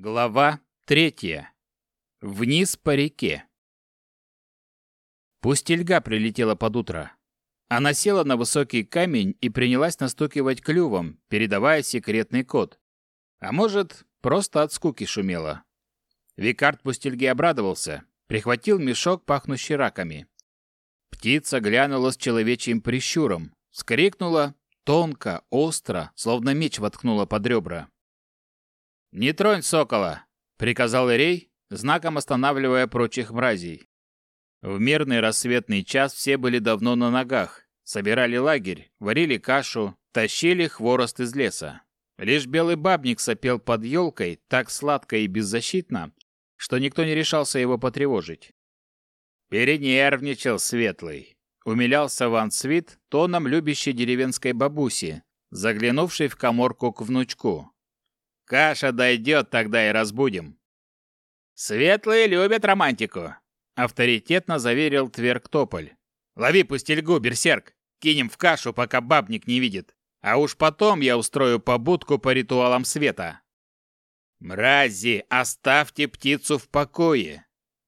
Глава третья. Вниз по реке. Пустельга прилетела под утро. Она села на высокий камень и принялась настукивать клювом, передавая секретный код. А может, просто от скуки шумела. Викард Пустельги обрадовался, прихватил мешок, пахнущий раками. Птица глянула с человечьим прищуром, скрикнула тонко, остро, словно меч воткнула под ребра. «Не тронь сокола!» — приказал Ирей, знаком останавливая прочих мразей. В мирный рассветный час все были давно на ногах, собирали лагерь, варили кашу, тащили хворост из леса. Лишь белый бабник сопел под елкой так сладко и беззащитно, что никто не решался его потревожить. Перенервничал Светлый. Умилялся Ван Свит тоном любящей деревенской бабуси, заглянувшей в коморку к внучку. Каша дойдет, тогда и разбудим. Светлые любят романтику, авторитетно заверил Тверк Тополь. Лови пустельгу, берсерк. Кинем в кашу, пока бабник не видит. А уж потом я устрою побудку по ритуалам света. Мрази, оставьте птицу в покое,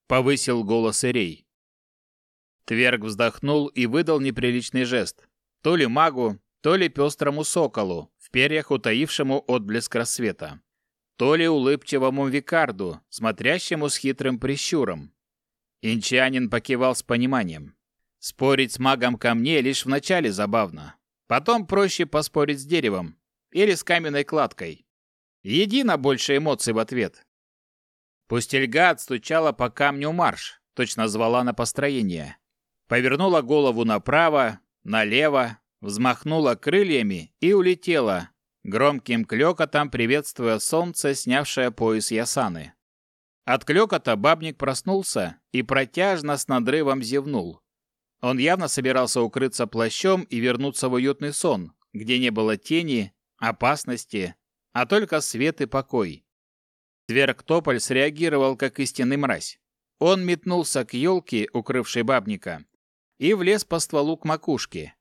повысил голос Ирей. Тверг вздохнул и выдал неприличный жест. То ли магу, то ли пестрому соколу, в перьях утаившему отблеск рассвета, то ли улыбчивому викарду, смотрящему с хитрым прищуром. Инчанин покивал с пониманием. Спорить с магом камней лишь вначале забавно. Потом проще поспорить с деревом или с каменной кладкой. Едино больше эмоций в ответ. Пустельга отстучала по камню марш, точно звала на построение. Повернула голову направо, налево, взмахнула крыльями и улетела, громким клёкотом приветствуя солнце, снявшее пояс Ясаны. От клёкота бабник проснулся и протяжно с надрывом зевнул. Он явно собирался укрыться плащом и вернуться в уютный сон, где не было тени, опасности, а только свет и покой. Зверг-тополь среагировал как истинный мразь. Он метнулся к елке, укрывшей бабника, и влез по стволу к макушке,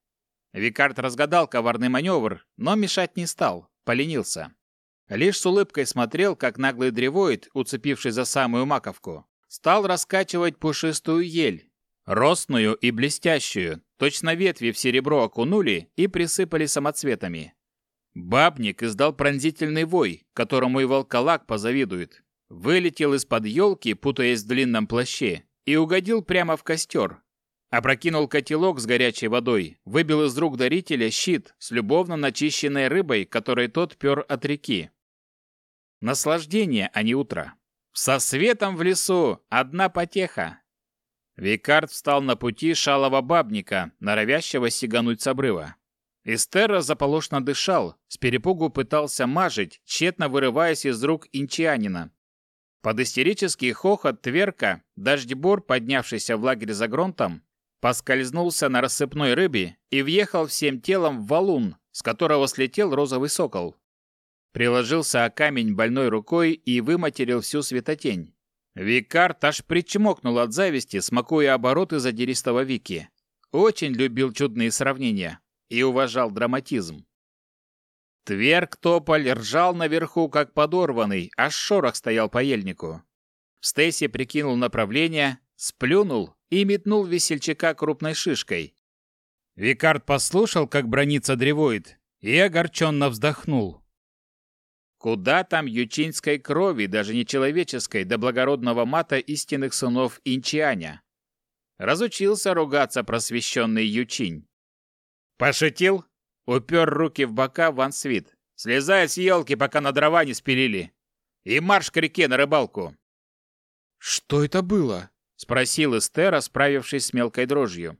Викард разгадал коварный маневр, но мешать не стал, поленился. Лишь с улыбкой смотрел, как наглый древоид, уцепивший за самую маковку, стал раскачивать пушистую ель, росную и блестящую, точно ветви в серебро окунули и присыпали самоцветами. Бабник издал пронзительный вой, которому и волколак позавидует. Вылетел из-под елки, путаясь в длинном плаще, и угодил прямо в костер, Опрокинул котелок с горячей водой, выбил из рук дарителя щит с любовно начищенной рыбой, которой тот пер от реки. Наслаждение, а не утро. Со светом в лесу одна потеха. Викард встал на пути шалого бабника, норовящего сигануть с обрыва. Эстерра заполошно дышал, с перепугу пытался мажить, тщетно вырываясь из рук инчианина. Под истерический хохот Тверка, дождебор, поднявшийся в лагерь за Гронтом, Поскользнулся на рассыпной рыбе и въехал всем телом в валун, с которого слетел розовый сокол. Приложился о камень больной рукой и выматерил всю светотень. Викард аж причмокнул от зависти, смакуя обороты задиристого Вики. Очень любил чудные сравнения и уважал драматизм. Тверк тополь ржал наверху, как подорванный, аж шорох стоял по ельнику. Стейси прикинул направление, сплюнул и метнул весельчака крупной шишкой. Викард послушал, как бронится древоид, и огорченно вздохнул. Куда там ючинской крови, даже не человеческой, до благородного мата истинных сынов Инчианя? Разучился ругаться просвещенный Ючинь. Пошутил? Упер руки в бока Ван Свит. Слезай с елки, пока на дрова не спилили. И марш к реке на рыбалку. Что это было? Спросил Эстера, справившись с мелкой дрожью.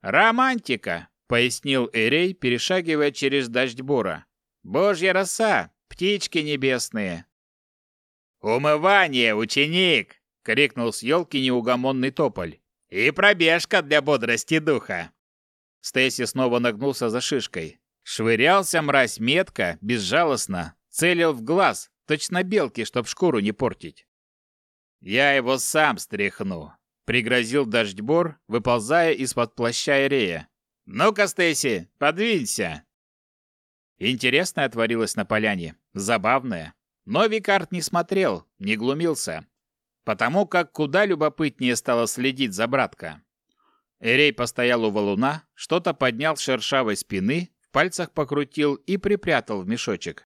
Романтика, пояснил Эрей, перешагивая через дождь бора. Божья роса, птички небесные. Умывание, ученик, крикнул с елки неугомонный тополь. И пробежка для бодрости духа. Стейси снова нагнулся за шишкой. Швырялся мразь метко, безжалостно, целил в глаз, точно белки, чтоб шкуру не портить. «Я его сам стряхну», — пригрозил дождьбор, выползая из-под плаща Эрея. «Ну-ка, Стейси, подвинься!» Интересное творилось на поляне, забавное. Но Викард не смотрел, не глумился, потому как куда любопытнее стало следить за братка. Эрей постоял у валуна, что-то поднял с шершавой спины, в пальцах покрутил и припрятал в мешочек.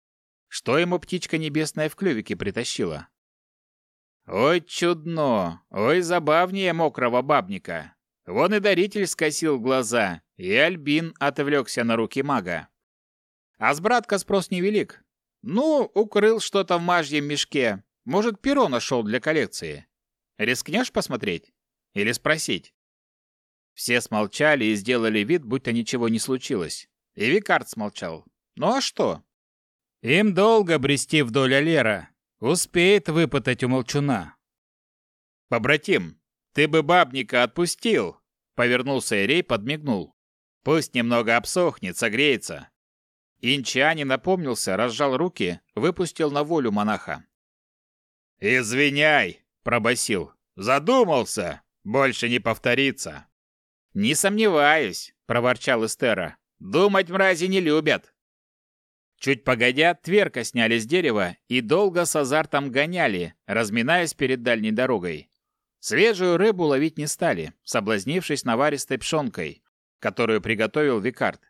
Что ему птичка небесная в клювике притащила? Ой, чудно, ой, забавнее мокрого бабника. Вон и даритель скосил глаза, и Альбин отвлекся на руки мага. А с братка спрос невелик. Ну, укрыл что-то в мажьем мешке. Может, перо нашел для коллекции. Рискнешь посмотреть? Или спросить? Все смолчали и сделали вид, будто ничего не случилось. И Викард смолчал. Ну а что? Им долго брести вдоль Алера. Успеет выпытать у молчуна. «Побратим, ты бы бабника отпустил!» Повернулся Ирей, подмигнул. «Пусть немного обсохнет, согреется». Инчани напомнился, разжал руки, выпустил на волю монаха. «Извиняй!» – пробасил. «Задумался! Больше не повторится!» «Не сомневаюсь!» – проворчал Эстера. «Думать мрази не любят!» Чуть погодя, тверка сняли с дерева и долго с азартом гоняли, разминаясь перед дальней дорогой. Свежую рыбу ловить не стали, соблазнившись наваристой пшенкой, которую приготовил Викард.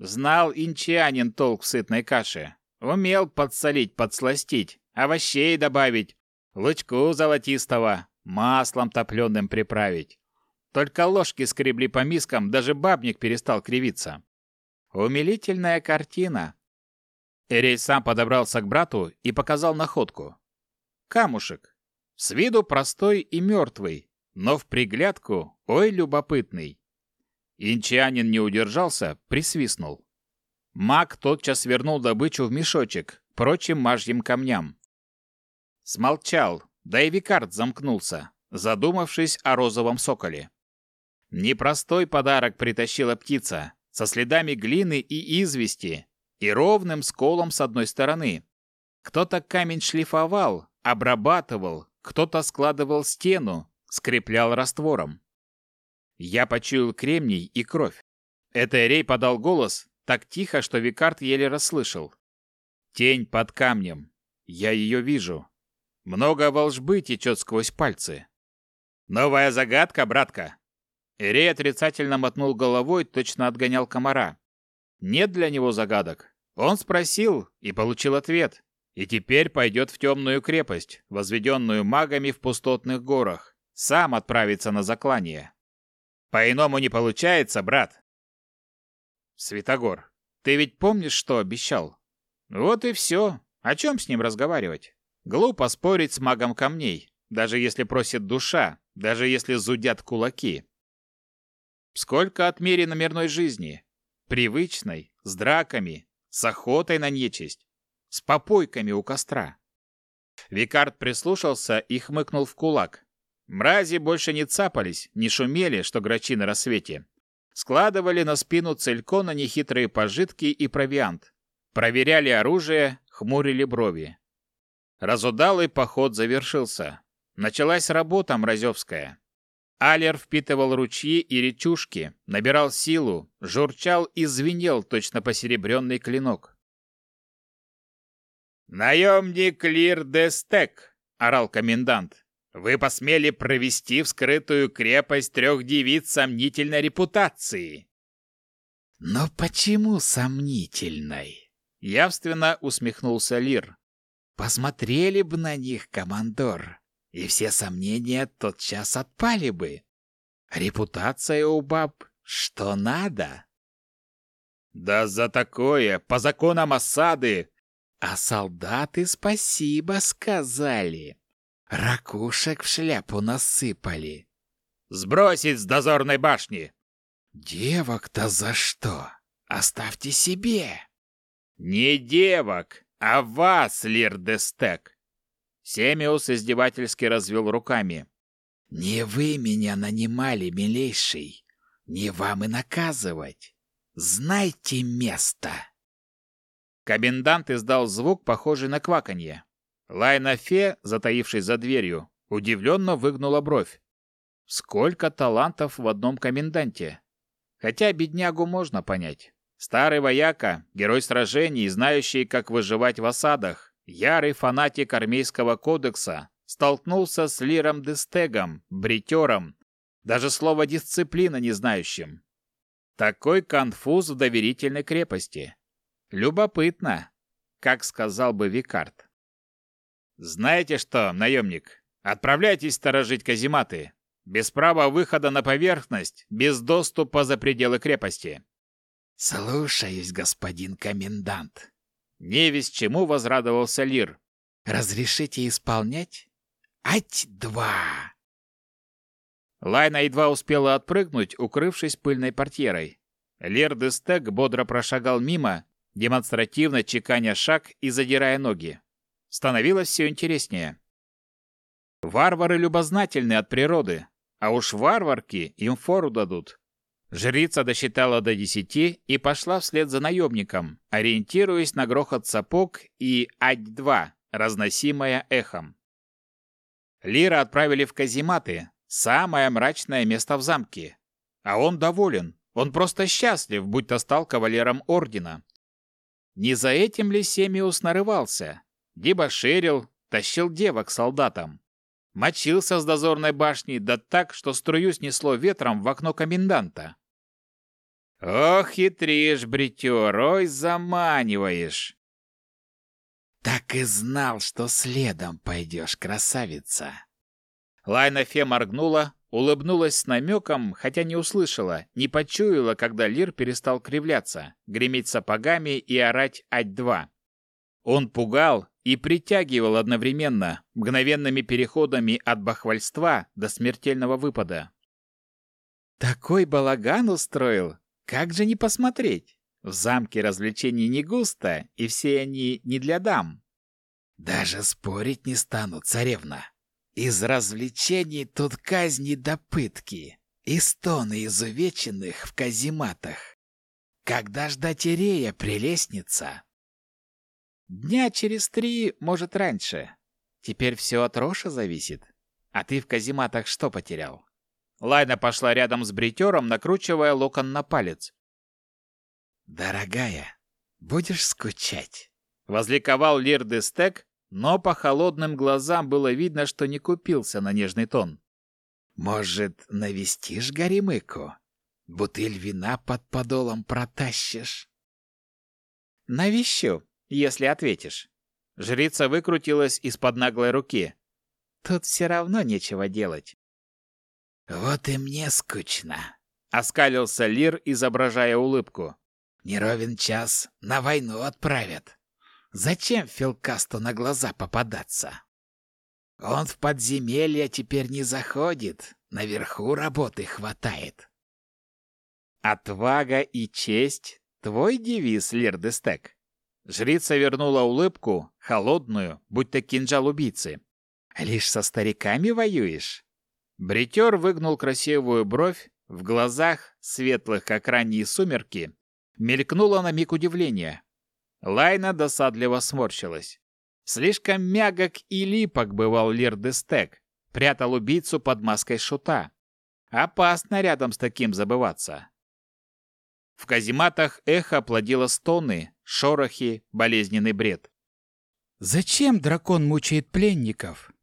Знал инчанин толк в сытной каше. Умел подсолить, подсластить, овощей добавить, лучку золотистого, маслом топленым приправить. Только ложки скребли по мискам, даже бабник перестал кривиться. Умилительная картина. Эрей сам подобрался к брату и показал находку. Камушек. С виду простой и мертвый, но в приглядку, ой, любопытный. Инчанин не удержался, присвистнул. Маг тотчас вернул добычу в мешочек, прочим мажьим камням. Смолчал, да и Викард замкнулся, задумавшись о розовом соколе. Непростой подарок притащила птица, со следами глины и извести, и ровным сколом с одной стороны. Кто-то камень шлифовал, обрабатывал, кто-то складывал стену, скреплял раствором. Я почуял кремний и кровь. Это Эрей подал голос, так тихо, что Викард еле расслышал. Тень под камнем. Я ее вижу. Много волжбы течет сквозь пальцы. Новая загадка, братка. Эрей отрицательно мотнул головой, точно отгонял комара. Нет для него загадок. Он спросил и получил ответ. И теперь пойдет в темную крепость, возведенную магами в пустотных горах. Сам отправится на заклание. По-иному не получается, брат. Святогор, ты ведь помнишь, что обещал? Вот и все. О чем с ним разговаривать? Глупо спорить с магом камней, даже если просит душа, даже если зудят кулаки. Сколько отмерено мирной жизни? Привычной, с драками, с охотой на нечисть, с попойками у костра. Викард прислушался и хмыкнул в кулак. Мрази больше не цапались, не шумели, что грачи на рассвете. Складывали на спину целькона нехитрые пожитки и провиант. Проверяли оружие, хмурили брови. Разудалый поход завершился. Началась работа мразевская. Алер впитывал ручьи и речушки, набирал силу, журчал и звенел точно посеребренный клинок. «Наемник Лир де Стек!» — орал комендант. «Вы посмели провести в скрытую крепость трех девиц сомнительной репутации!» «Но почему сомнительной?» — явственно усмехнулся Лир. «Посмотрели бы на них, командор и все сомнения тотчас отпали бы. Репутация у баб что надо. Да за такое, по законам осады. А солдаты спасибо сказали. Ракушек в шляпу насыпали. Сбросить с дозорной башни. Девок-то за что? Оставьте себе. Не девок, а вас, Лирдестек. Семиус издевательски развел руками. «Не вы меня нанимали, милейший. Не вам и наказывать. Знайте место!» Комендант издал звук, похожий на кваканье. Лайна Фе, затаившись за дверью, удивленно выгнула бровь. Сколько талантов в одном коменданте! Хотя беднягу можно понять. Старый вояка, герой сражений, знающий, как выживать в осадах, ярый фанатик армейского кодекса, столкнулся с Лиром Дестегом, бритером, даже слова «дисциплина» не знающим. Такой конфуз в доверительной крепости. Любопытно, как сказал бы Викард. «Знаете что, наемник, отправляйтесь сторожить казематы. Без права выхода на поверхность, без доступа за пределы крепости». «Слушаюсь, господин комендант». Не весь чему возрадовался Лир. «Разрешите исполнять?» «Ать-два!» Лайна едва успела отпрыгнуть, укрывшись пыльной портьерой. Лер Дестек бодро прошагал мимо, демонстративно чеканя шаг и задирая ноги. Становилось все интереснее. Варвары любознательны от природы, а уж варварки им фору дадут. Жрица досчитала до десяти и пошла вслед за наемником, ориентируясь на грохот сапог и ать-2, разносимая эхом. Лира отправили в казематы, Самое мрачное место в замке. А он доволен. Он просто счастлив, будь то стал кавалером ордена. Не за этим ли Семиус нарывался? Дебоширил, тащил девок солдатам. Мочился с дозорной башни, да так, что струю снесло ветром в окно коменданта. Ох, хитришь, бритер, ой, заманиваешь. Так и знал, что следом пойдешь, красавица. Лайна Фе моргнула, улыбнулась с намеком, хотя не услышала, не почуяла, когда Лир перестал кривляться, греметь сапогами и орать «Ать-2». Он пугал и притягивал одновременно, мгновенными переходами от бахвальства до смертельного выпада. Такой балаган устроил, как же не посмотреть? В замке развлечений не густо, и все они не для дам. Даже спорить не стану, царевна. Из развлечений тут казни до пытки и стоны изувеченных в казематах. Когда ждать Ирея прелестница? Дня через три, может, раньше. Теперь все от Роша зависит. А ты в казематах что потерял? Лайна пошла рядом с бритером, накручивая локон на палец. «Дорогая, будешь скучать?» Возликовал Лир Дестек, но по холодным глазам было видно, что не купился на нежный тон. «Может, навестишь Горемыку? Бутыль вина под подолом протащишь?» «Навещу, если ответишь». Жрица выкрутилась из-под наглой руки. «Тут все равно нечего делать». «Вот и мне скучно», — оскалился Лир, изображая улыбку. «Не ровен час, на войну отправят». Зачем Филкасту на глаза попадаться? Он в подземелье теперь не заходит, наверху работы хватает. Отвага и честь — твой девиз, Лир Дестек. Жрица вернула улыбку, холодную, будто кинжал убийцы. Лишь со стариками воюешь? Бритер выгнул красивую бровь, в глазах, светлых как ранние сумерки, мелькнуло на миг удивление. Лайна досадливо сморщилась. Слишком мягок и липок бывал Лир Дестек, прятал убийцу под маской шута. Опасно рядом с таким забываться. В казематах эхо плодило стоны, шорохи, болезненный бред. «Зачем дракон мучает пленников?»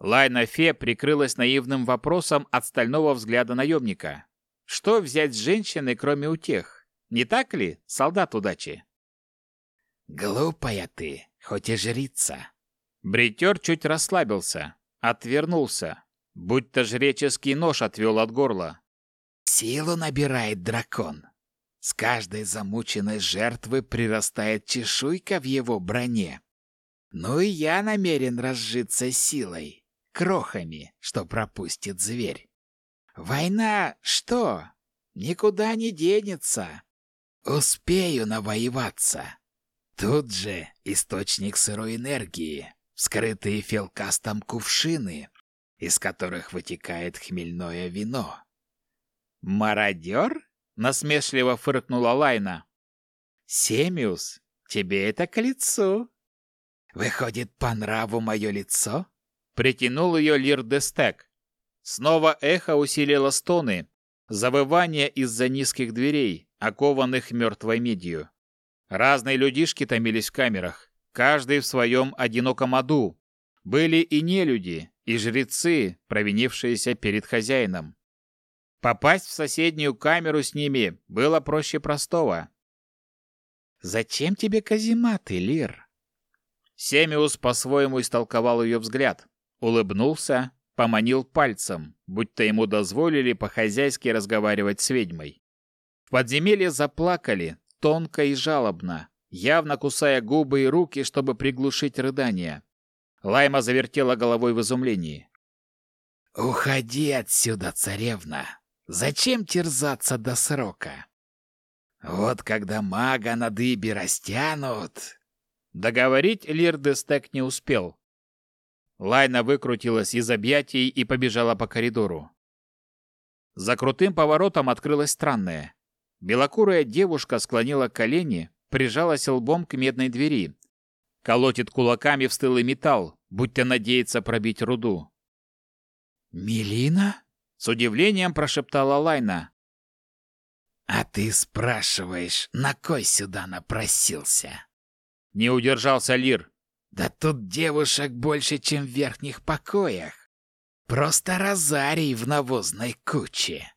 Лайна Фе прикрылась наивным вопросом от стального взгляда наемника. Что взять с женщины, кроме утех? Не так ли, солдат удачи? «Глупая ты, хоть и жрица!» Бритер чуть расслабился, отвернулся, будто жреческий нож отвел от горла. «Силу набирает дракон. С каждой замученной жертвы прирастает чешуйка в его броне. Ну и я намерен разжиться силой, крохами, что пропустит зверь. Война что? Никуда не денется. Успею навоеваться. Тут же источник сырой энергии, скрытые фелкастом кувшины, из которых вытекает хмельное вино. «Мародер?» — насмешливо фыркнула Лайна. «Семиус, тебе это к лицу». «Выходит, по нраву мое лицо?» Притянул ее Лир Дестек. Снова эхо усилило стоны, завывание из-за низких дверей, окованных мертвой медью. Разные людишки томились в камерах. каждый в своем одиноком аду. Были и нелюди, и жрецы, провинившиеся перед хозяином. Попасть в соседнюю камеру с ними было проще простого. «Зачем тебе казематы, Лир?» Семиус по-своему истолковал ее взгляд, улыбнулся, поманил пальцем, будто ему дозволили по-хозяйски разговаривать с ведьмой. В подземелье заплакали, тонко и жалобно, явно кусая губы и руки, чтобы приглушить рыдания. Лайма завертела головой в изумлении. «Уходи отсюда, царевна! Зачем терзаться до срока? Вот когда мага на дыбе растянут...» Договорить Лирдестек не успел. Лайна выкрутилась из объятий и побежала по коридору. За крутым поворотом открылось странное. Белокурая девушка склонила колени, прижалась лбом к медной двери. Колотит кулаками в стылый металл, будто надеется пробить руду. «Мелина?» — с удивлением прошептала Лайна. «А ты спрашиваешь, на кой сюда напросился?» Не удержался Лир. «Да тут девушек больше, чем в верхних покоях. Просто розарий в навозной куче».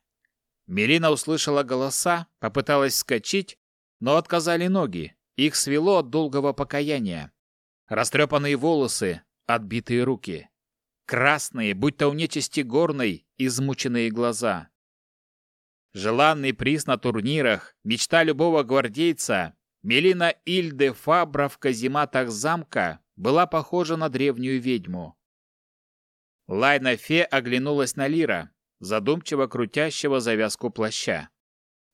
Мелина услышала голоса, попыталась вскочить, но отказали ноги. Их свело от долгого покаяния. Растрепанные волосы, отбитые руки. Красные, будто у нечисти горной, измученные глаза. Желанный приз на турнирах, мечта любого гвардейца, Мелина Ильде Фабра в казематах замка была похожа на древнюю ведьму. Лайна Фе оглянулась на Лира, задумчиво крутящего завязку плаща.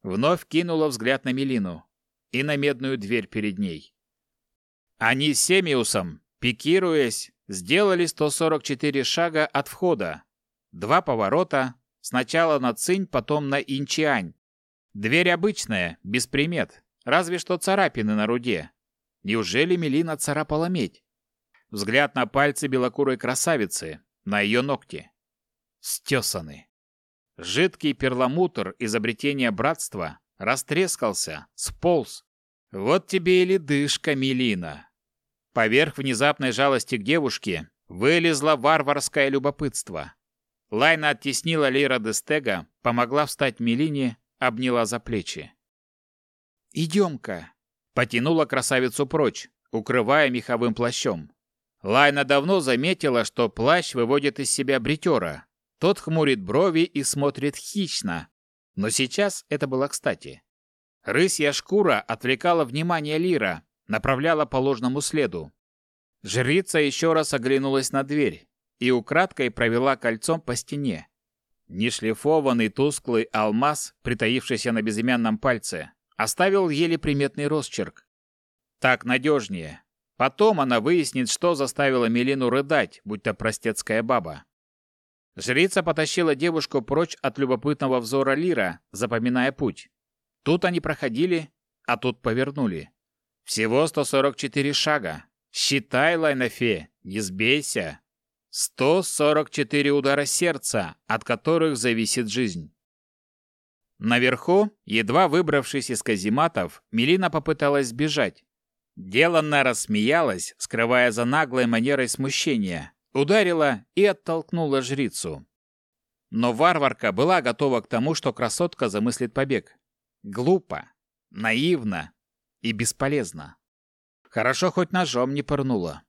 Вновь кинула взгляд на Мелину и на медную дверь перед ней. Они с Семиусом, пикируясь, сделали 144 шага от входа. Два поворота, сначала на Цинь, потом на Инчиань. Дверь обычная, без примет, разве что царапины на руде. Неужели Мелина царапала медь? Взгляд на пальцы белокурой красавицы, на ее ногти. Стесаны. Жидкий перламутр изобретения братства растрескался, сполз. Вот тебе и ледышка, Мелина. Поверх внезапной жалости к девушке вылезло варварское любопытство. Лайна оттеснила Лейра Дестега, помогла встать Мелине, обняла за плечи. «Идем-ка!» — потянула красавицу прочь, укрывая меховым плащом. Лайна давно заметила, что плащ выводит из себя бритера, тот хмурит брови и смотрит хищно. Но сейчас это было кстати. Рысья шкура отвлекала внимание Лира, направляла по ложному следу. Жрица еще раз оглянулась на дверь и украдкой провела кольцом по стене. Нешлифованный тусклый алмаз, притаившийся на безымянном пальце, оставил еле приметный росчерк. Так надежнее. Потом она выяснит, что заставило Мелину рыдать, будь то простецкая баба. Жрица потащила девушку прочь от любопытного взора Лира, запоминая путь. Тут они проходили, а тут повернули. Всего 144 шага. Считай, Лайнафе, не сбейся. 144 удара сердца, от которых зависит жизнь. Наверху, едва выбравшись из казематов, Мелина попыталась сбежать. Деланно рассмеялась, скрывая за наглой манерой смущения, ударила и оттолкнула жрицу. Но варварка была готова к тому, что красотка замыслит побег. Глупо, наивно и бесполезно. Хорошо хоть ножом не пырнула.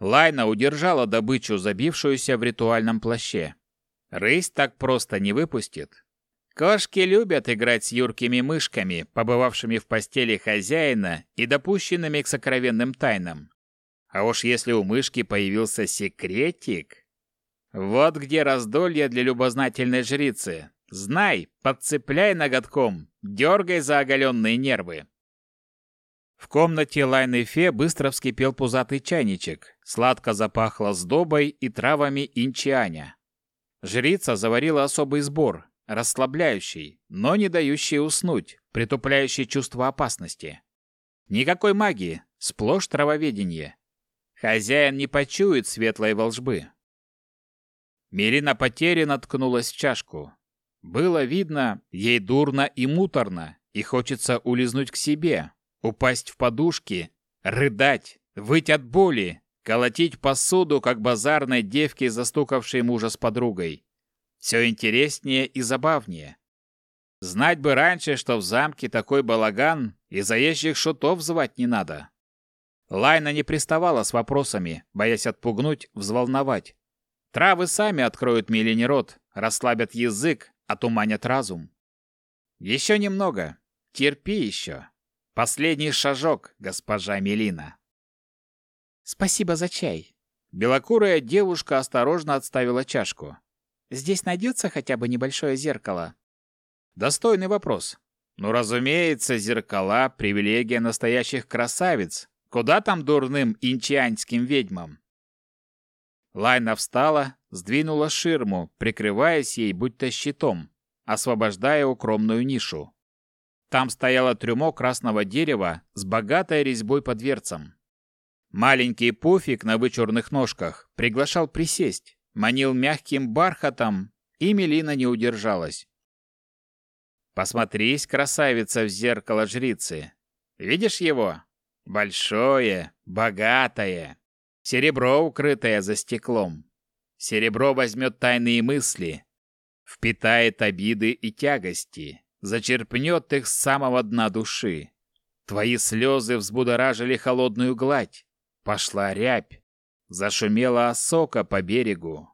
Лайна удержала добычу, забившуюся в ритуальном плаще. Рысь так просто не выпустит. Кошки любят играть с юркими мышками, побывавшими в постели хозяина и допущенными к сокровенным тайнам. А уж если у мышки появился секретик... Вот где раздолье для любознательной жрицы. Знай, подцепляй ноготком, дергай за оголенные нервы. В комнате Лайны Фе быстро вскипел пузатый чайничек. Сладко запахло сдобой и травами инчианя. Жрица заварила особый сбор, расслабляющий, но не дающий уснуть, притупляющий чувство опасности. Никакой магии, сплошь травоведение. Хозяин не почует светлой волжбы. Мирина потерянно ткнулась в чашку. Было видно, ей дурно и муторно, и хочется улизнуть к себе, упасть в подушки, рыдать, выть от боли, колотить посуду, как базарной девке, застукавшей мужа с подругой. Все интереснее и забавнее. Знать бы раньше, что в замке такой балаган, и заезжих шутов звать не надо. Лайна не приставала с вопросами, боясь отпугнуть, взволновать. Травы сами откроют Милине рот, расслабят язык, отуманят разум. Еще немного. Терпи еще. Последний шажок, госпожа Мелина. Спасибо за чай. Белокурая девушка осторожно отставила чашку. Здесь найдется хотя бы небольшое зеркало? Достойный вопрос. Ну, разумеется, зеркала — привилегия настоящих красавиц. Куда там дурным инчианским ведьмам? Лайна встала, сдвинула ширму, прикрываясь ей будто щитом, освобождая укромную нишу. Там стояло трюмо красного дерева с богатой резьбой по дверцам. Маленький пуфик на вычурных ножках приглашал присесть, манил мягким бархатом, и Мелина не удержалась. Посмотрись, красавица, в зеркало жрицы. Видишь его? Большое, богатое, серебро, укрытое за стеклом. Серебро возьмет тайные мысли, впитает обиды и тягости, зачерпнет их с самого дна души. Твои слезы взбудоражили холодную гладь. Пошла рябь, зашумела осока по берегу.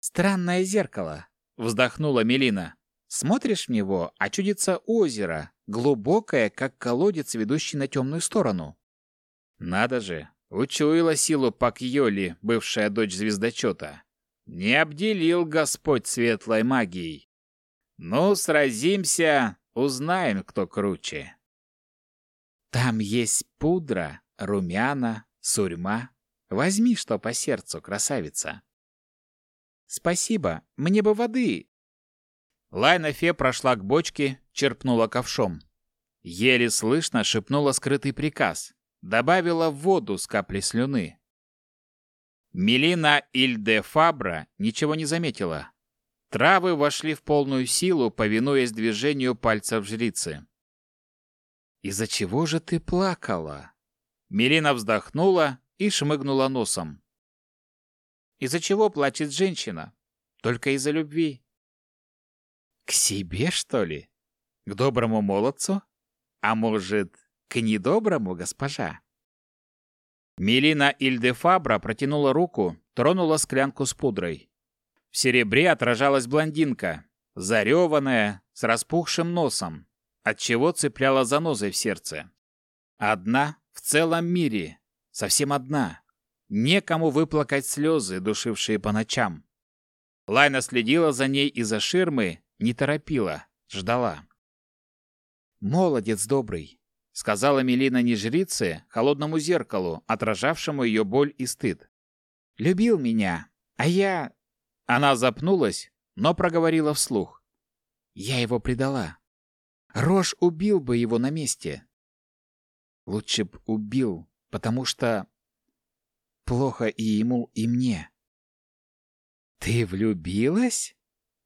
«Странное зеркало», — вздохнула Мелина. Смотришь в него, а чудится озеро, глубокое, как колодец, ведущий на темную сторону. Надо же, учуяла силу Пак-Йоли, бывшая дочь звездочета. Не обделил Господь светлой магией. Ну, сразимся, узнаем, кто круче. Там есть пудра, румяна, сурьма. Возьми, что по сердцу, красавица. Спасибо, мне бы воды, Лайна Фе прошла к бочке, черпнула ковшом. Еле слышно шепнула скрытый приказ. Добавила в воду с капли слюны. Мелина Ильде Фабра ничего не заметила. Травы вошли в полную силу, повинуясь движению пальцев жрицы. «Из-за чего же ты плакала?» Мелина вздохнула и шмыгнула носом. «Из-за чего плачет женщина? Только из-за любви. К себе, что ли? К доброму молодцу? А может, к недоброму, госпожа? Мелина Ильдефабра протянула руку, тронула склянку с пудрой. В серебре отражалась блондинка, зареванная, с распухшим носом, отчего цепляла занозой в сердце. Одна в целом мире, совсем одна. Некому выплакать слезы, душившие по ночам. Лайна следила за ней из-за ширмы, не торопила, ждала. «Молодец добрый», — сказала Мелина не холодному зеркалу, отражавшему ее боль и стыд. «Любил меня, а я...» Она запнулась, но проговорила вслух. «Я его предала. Рож убил бы его на месте. Лучше б убил, потому что плохо и ему, и мне». «Ты влюбилась?»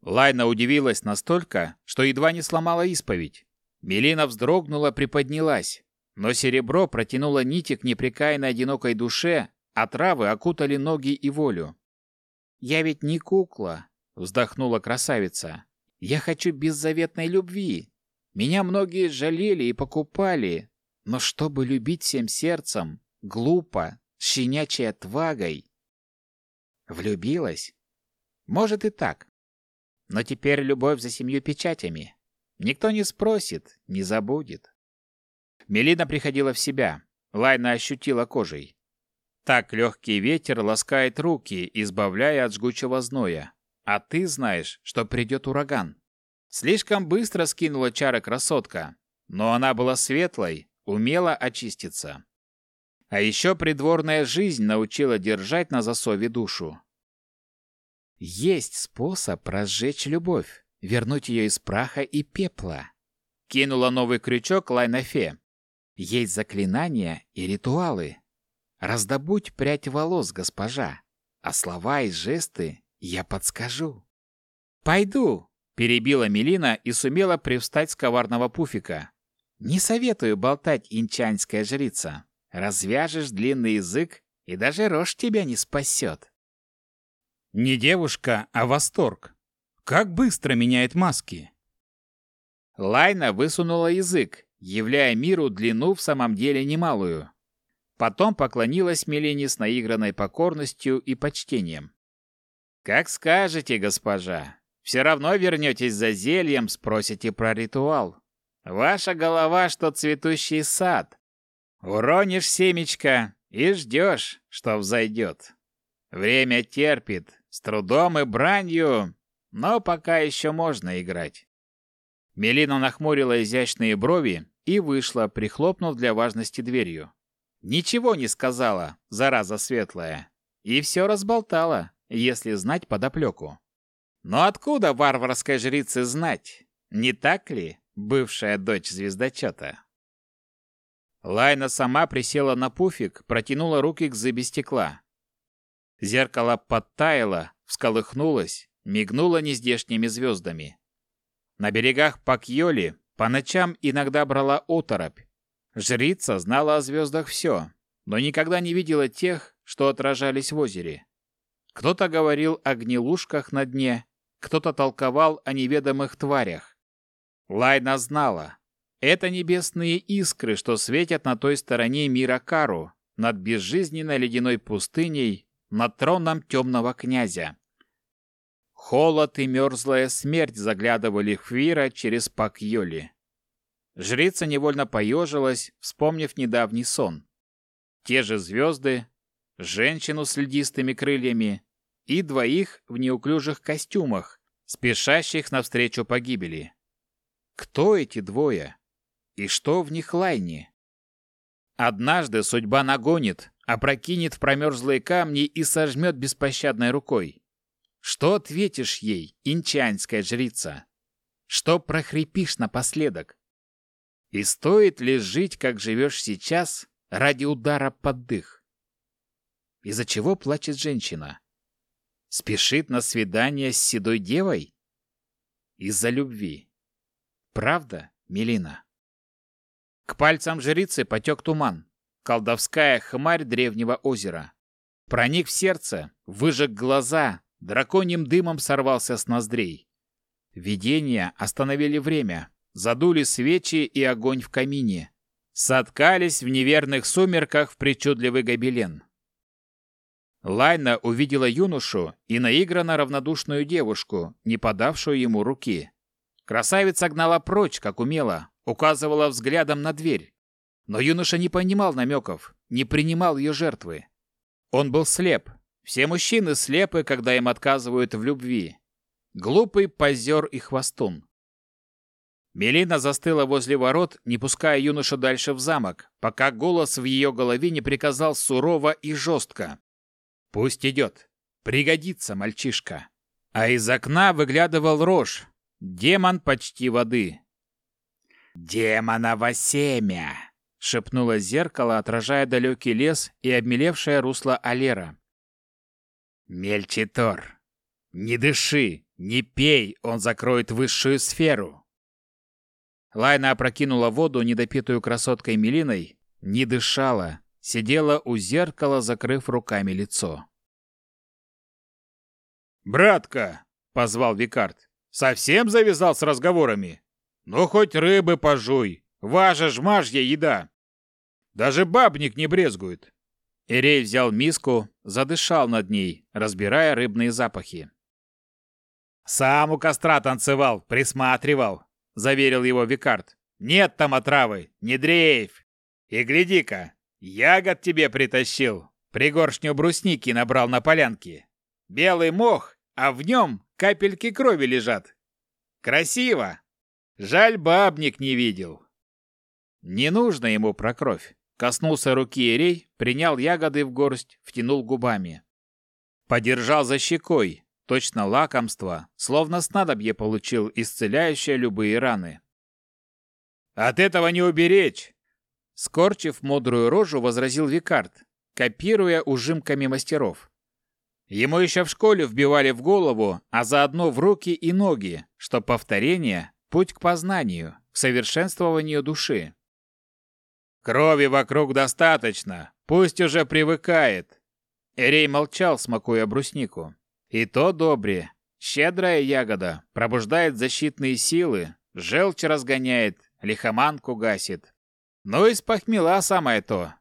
Лайна удивилась настолько, что едва не сломала исповедь. Мелина вздрогнула, приподнялась, но серебро протянуло нити к непрекаянной одинокой душе, а травы окутали ноги и волю. «Я ведь не кукла», — вздохнула красавица. «Я хочу беззаветной любви. Меня многие жалели и покупали, но чтобы любить всем сердцем, глупо, щенячьей отвагой...» Влюбилась? Может и так. Но теперь любовь за семью печатями. Никто не спросит, не забудет. Мелина приходила в себя. Лайна ощутила кожей. Так легкий ветер ласкает руки, избавляя от жгучего зноя. А ты знаешь, что придет ураган. Слишком быстро скинула чары красотка, но она была светлой, умела очиститься. А еще придворная жизнь научила держать на засове душу. Есть способ разжечь любовь, вернуть ее из праха и пепла. Кинула новый крючок Лайнафе. Есть заклинания и ритуалы. Раздобудь прядь волос, госпожа, а слова и жесты я подскажу. «Пойду!» – перебила Мелина и сумела привстать с коварного пуфика. «Не советую болтать, инчанская жрица. Развяжешь длинный язык, и даже рожь тебя не спасет. Не девушка, а восторг. Как быстро меняет маски. Лайна высунула язык, являя миру длину в самом деле немалую. Потом поклонилась Милене с наигранной покорностью и почтением. «Как скажете, госпожа. Все равно вернетесь за зельем, спросите про ритуал. Ваша голова, что цветущий сад. Уронишь семечко и ждешь, что взойдет. Время терпит, с трудом и бранью, но пока еще можно играть». Мелина нахмурила изящные брови и вышла, прихлопнув для важности дверью. Ничего не сказала, зараза светлая. И все разболтала, если знать подоплеку. Но откуда варварской жрице знать? Не так ли, бывшая дочь звездочета? Лайна сама присела на пуфик, протянула руки к зыбе стекла. Зеркало подтаяло, всколыхнулось, мигнуло нездешними звездами. На берегах Пакьоли по ночам иногда брала оторопь, Жрица знала о звездах все, но никогда не видела тех, что отражались в озере. Кто-то говорил о гнилушках на дне, кто-то толковал о неведомых тварях. Лайна знала. Это небесные искры, что светят на той стороне мира Кару, над безжизненной ледяной пустыней, над троном темного князя. Холод и мерзлая смерть заглядывали в Хвира через Пакьоли. Жрица невольно поежилась, вспомнив недавний сон. Те же звезды, женщину с льдистыми крыльями и двоих в неуклюжих костюмах, спешащих навстречу погибели. Кто эти двое? И что в них лайни? Однажды судьба нагонит, опрокинет в промерзлые камни и сожмет беспощадной рукой. Что ответишь ей, инчанская жрица? Что прохрипишь напоследок? И стоит ли жить, как живешь сейчас, ради удара под дых? Из-за чего плачет женщина? Спешит на свидание с седой девой? Из-за любви. Правда, Мелина? К пальцам жрицы потек туман. Колдовская хмарь древнего озера. Проник в сердце, выжег глаза, драконьим дымом сорвался с ноздрей. Видения остановили время, задули свечи и огонь в камине. Соткались в неверных сумерках в причудливый гобелен. Лайна увидела юношу и наигранно равнодушную девушку, не подавшую ему руки. Красавица гнала прочь, как умела, указывала взглядом на дверь. Но юноша не понимал намеков, не принимал ее жертвы. Он был слеп. Все мужчины слепы, когда им отказывают в любви. Глупый позер и хвостун. Мелина застыла возле ворот, не пуская юношу дальше в замок, пока голос в ее голове не приказал сурово и жестко. «Пусть идет. Пригодится мальчишка». А из окна выглядывал рожь, демон почти воды. «Демоново семя!» — шепнуло зеркало, отражая далекий лес и обмелевшее русло Алера. «Мельчитор, не дыши, не пей, он закроет высшую сферу. Лайна опрокинула воду, недопитую красоткой Мелиной, не дышала, сидела у зеркала, закрыв руками лицо. «Братка!» — позвал Викард. «Совсем завязал с разговорами? Ну, хоть рыбы пожуй, важа жмажья еда. Даже бабник не брезгует». Ирей взял миску, задышал над ней, разбирая рыбные запахи. «Сам у костра танцевал, присматривал заверил его Викард. «Нет там отравы, не дрейф! И гляди-ка, ягод тебе притащил, пригоршню брусники набрал на полянке. Белый мох, а в нем капельки крови лежат. Красиво! Жаль, бабник не видел». Не нужно ему про кровь. Коснулся руки Ирей, принял ягоды в горсть, втянул губами. Подержал за щекой, Точно лакомство, словно снадобье получил, исцеляющее любые раны. «От этого не уберечь!» Скорчив мудрую рожу, возразил Викард, копируя ужимками мастеров. Ему еще в школе вбивали в голову, а заодно в руки и ноги, что повторение – путь к познанию, к совершенствованию души. Крови вокруг достаточно, пусть уже привыкает. Эрей молчал, смакуя бруснику. И то добре. Щедрая ягода пробуждает защитные силы, желчь разгоняет, лихоманку гасит. Ну и с похмела самое то.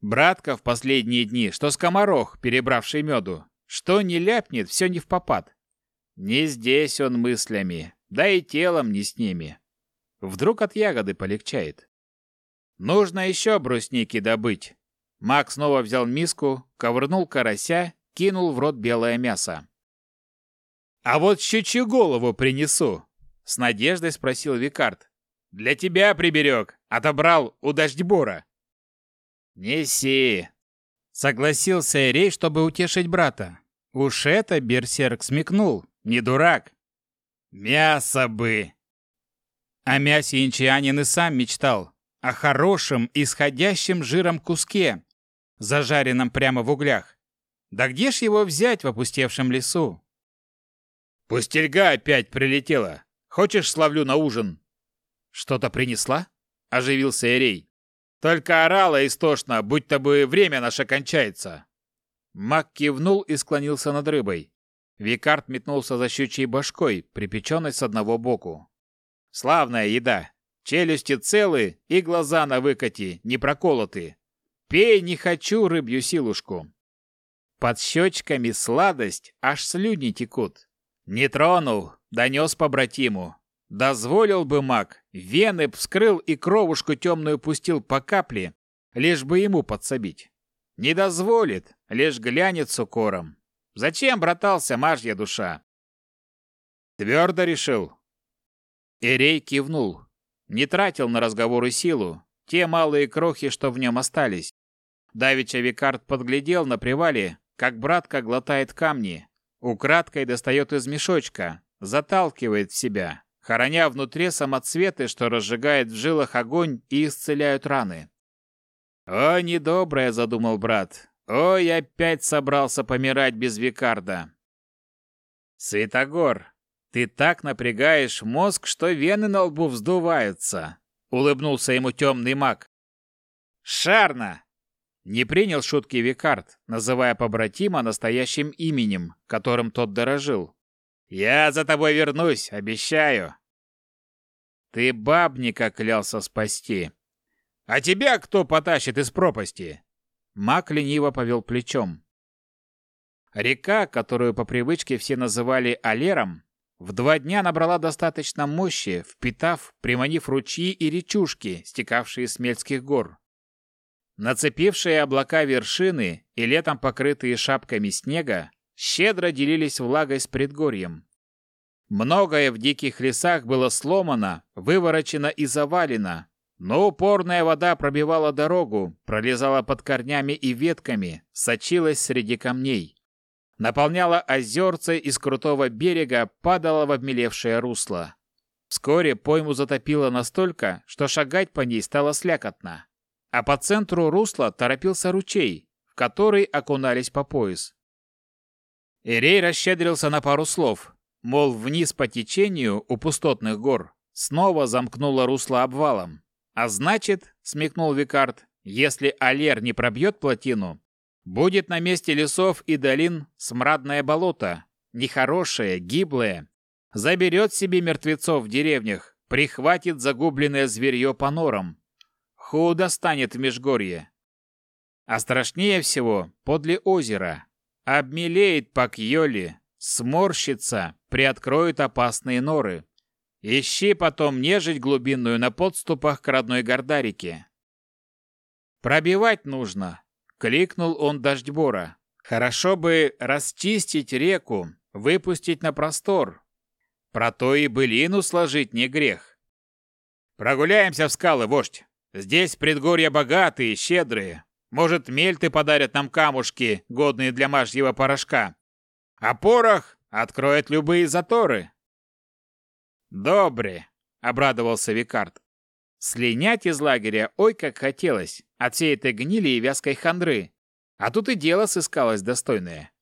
Братка в последние дни, что скоморох, перебравший меду, что не ляпнет, все не в попад. Не здесь он мыслями, да и телом не с ними. Вдруг от ягоды полегчает. Нужно еще брусники добыть. Мак снова взял миску, ковырнул карася, кинул в рот белое мясо. «А вот щучью голову принесу», — с надеждой спросил Викард. «Для тебя приберег, отобрал у дождьбора». «Неси», — согласился Эрей, чтобы утешить брата. Уж это берсерк смекнул, не дурак. «Мясо бы!» О мясе инчианин и сам мечтал, о хорошем, исходящем жиром куске, зажаренном прямо в углях. Да где ж его взять в опустевшем лесу? Пустельга опять прилетела. Хочешь, славлю на ужин? Что-то принесла? Оживился Эрей. Только орала истошно, будто бы время наше кончается. Мак кивнул и склонился над рыбой. Викард метнулся за щучьей башкой, припеченной с одного боку. Славная еда. Челюсти целы и глаза на выкате, не проколоты. Пей, не хочу рыбью силушку. Под щечками сладость, аж слюни текут. Не тронул, донес побратиму. Дозволил бы маг, вены вскрыл и кровушку темную пустил по капле, лишь бы ему подсобить. Не дозволит, лишь глянет с укором. Зачем братался мажья душа? Твердо решил. Ирей кивнул. Не тратил на разговоры силу, те малые крохи, что в нем остались. Давича Викард подглядел на привале, как братка глотает камни, украдкой достает из мешочка, заталкивает в себя, хороня внутри самоцветы, что разжигает в жилах огонь и исцеляют раны. «О, недоброе!» — задумал брат. «Ой, опять собрался помирать без Викарда!» «Светогор, ты так напрягаешь мозг, что вены на лбу вздуваются!» — улыбнулся ему темный маг. «Шарна!» Не принял шутки Викард, называя побратима настоящим именем, которым тот дорожил. «Я за тобой вернусь, обещаю!» «Ты бабника клялся спасти!» «А тебя кто потащит из пропасти?» Мак лениво повел плечом. Река, которую по привычке все называли Алером, в два дня набрала достаточно мощи, впитав, приманив ручьи и речушки, стекавшие с Мельских гор. Нацепившие облака вершины и летом покрытые шапками снега щедро делились влагой с предгорьем. Многое в диких лесах было сломано, выворочено и завалено, но упорная вода пробивала дорогу, пролезала под корнями и ветками, сочилась среди камней. Наполняла озерца из крутого берега, падала в обмелевшее русло. Вскоре пойму затопило настолько, что шагать по ней стало слякотно а по центру русла торопился ручей, в который окунались по пояс. Ирей расщедрился на пару слов, мол, вниз по течению у пустотных гор снова замкнуло русло обвалом. А значит, смекнул Викард, если Алер не пробьет плотину, будет на месте лесов и долин смрадное болото, нехорошее, гиблое, заберет себе мертвецов в деревнях, прихватит загубленное зверье по норам, Худо станет в Межгорье. А страшнее всего подле озера. Обмелеет по кьёли, сморщится, приоткроет опасные норы. Ищи потом нежить глубинную на подступах к родной Гордарике. «Пробивать нужно», — кликнул он дождьбора. «Хорошо бы расчистить реку, выпустить на простор. Про то и былину сложить не грех. Прогуляемся в скалы, вождь. Здесь предгорья богатые, щедрые. Может, мельты подарят нам камушки, годные для мажьего порошка. А порох откроет любые заторы. Добре, обрадовался Викард. Слинять из лагеря ой как хотелось, от всей этой гнили и вязкой хандры. А тут и дело сыскалось достойное.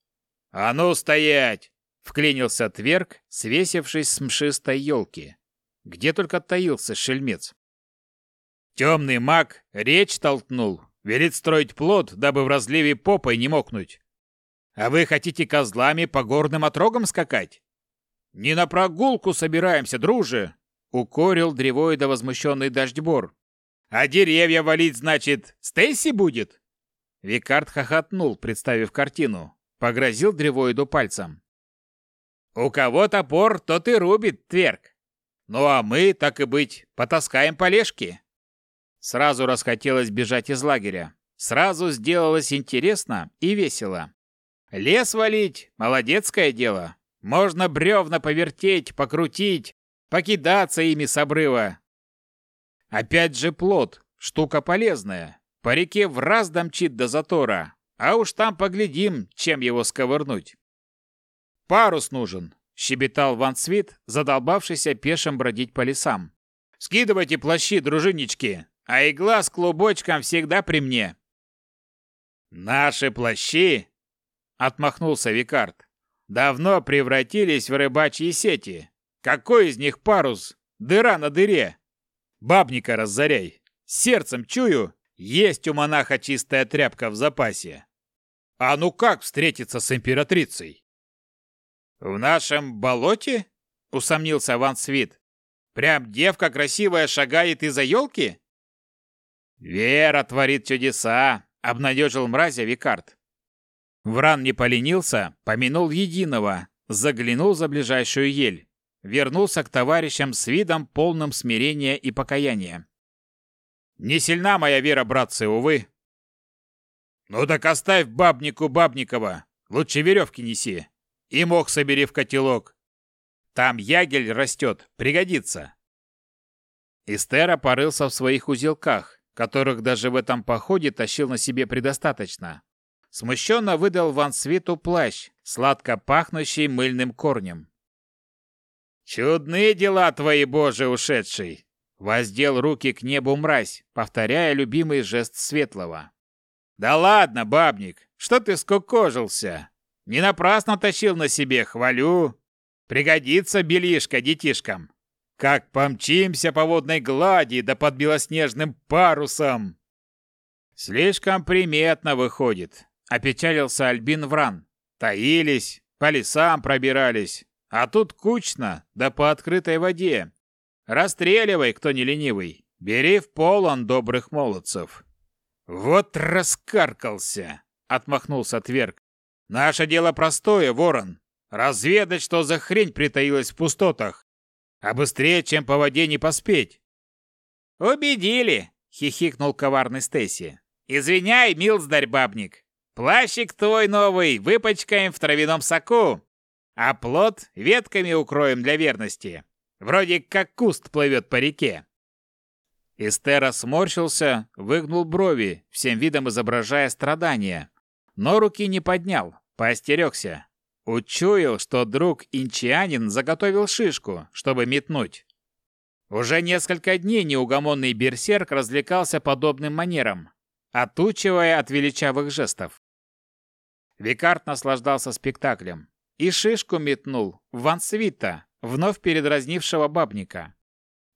«А ну, стоять!» — вклинился Тверк, свесившись с мшистой елки. Где только таился шельмец. Темный маг речь толкнул, велит строить плод, дабы в разливе попой не мокнуть. А вы хотите козлами по горным отрогам скакать? Не на прогулку собираемся, друже, укорил древоида возмущенный дождьбор. А деревья валить, значит, Стейси будет? Викард хохотнул, представив картину. Погрозил древоиду пальцем. «У кого топор, тот и рубит, Тверк. Ну а мы, так и быть, потаскаем полежки». Сразу расхотелось бежать из лагеря. Сразу сделалось интересно и весело. Лес валить – молодецкое дело. Можно бревна повертеть, покрутить, покидаться ими с обрыва. Опять же плод, штука полезная. По реке в раз домчит до затора, а уж там поглядим, чем его сковырнуть. «Парус нужен», — щебетал Ван Свит, задолбавшийся пешим бродить по лесам. «Скидывайте плащи, дружиннички, а игла с клубочком всегда при мне». «Наши плащи?» — отмахнулся Викард. «Давно превратились в рыбачьи сети. Какой из них парус? Дыра на дыре. Бабника разоряй. Сердцем чую, есть у монаха чистая тряпка в запасе. А ну как встретиться с императрицей? «В нашем болоте?» — усомнился Ван Свит. «Прям девка красивая шагает из-за елки?» «Вера творит чудеса!» — обнадежил мразя Викард. Вран не поленился, помянул единого, заглянул за ближайшую ель, вернулся к товарищам с видом полным смирения и покаяния. «Не сильна моя вера, братцы, увы!» «Ну так оставь бабнику Бабникова, лучше веревки неси!» И мох собери в котелок. Там ягель растет, пригодится. Истера порылся в своих узелках, которых даже в этом походе тащил на себе предостаточно. Смущенно выдал Ван Свету плащ, сладко пахнущий мыльным корнем. «Чудные дела твои, Боже, ушедший!» Воздел руки к небу мразь, повторяя любимый жест Светлого. «Да ладно, бабник, что ты скукожился? Не напрасно тащил на себе, хвалю. Пригодится белишка детишкам. Как помчимся по водной глади да под белоснежным парусом. Слишком приметно выходит, опечалился Альбин Вран. Таились, по лесам пробирались, а тут кучно, да по открытой воде. Расстреливай, кто не ленивый. Бери в полон добрых молодцев. Вот раскаркался, отмахнулся Тверк. Наше дело простое, Ворон. Разведать, что за хрень притаилась в пустотах. А быстрее, чем по воде не поспеть. Убедили, хихикнул коварный Стеси. Извиняй, милздарь бабник. Плащик твой новый выпачкаем в травяном соку, а плод ветками укроем для верности. Вроде как куст плывет по реке. Истера сморщился, выгнул брови, всем видом изображая страдания но руки не поднял, поостерегся. Учуял, что друг инчианин заготовил шишку, чтобы метнуть. Уже несколько дней неугомонный берсерк развлекался подобным манером, отучивая от величавых жестов. Викард наслаждался спектаклем и шишку метнул в Вансвита, вновь передразнившего бабника.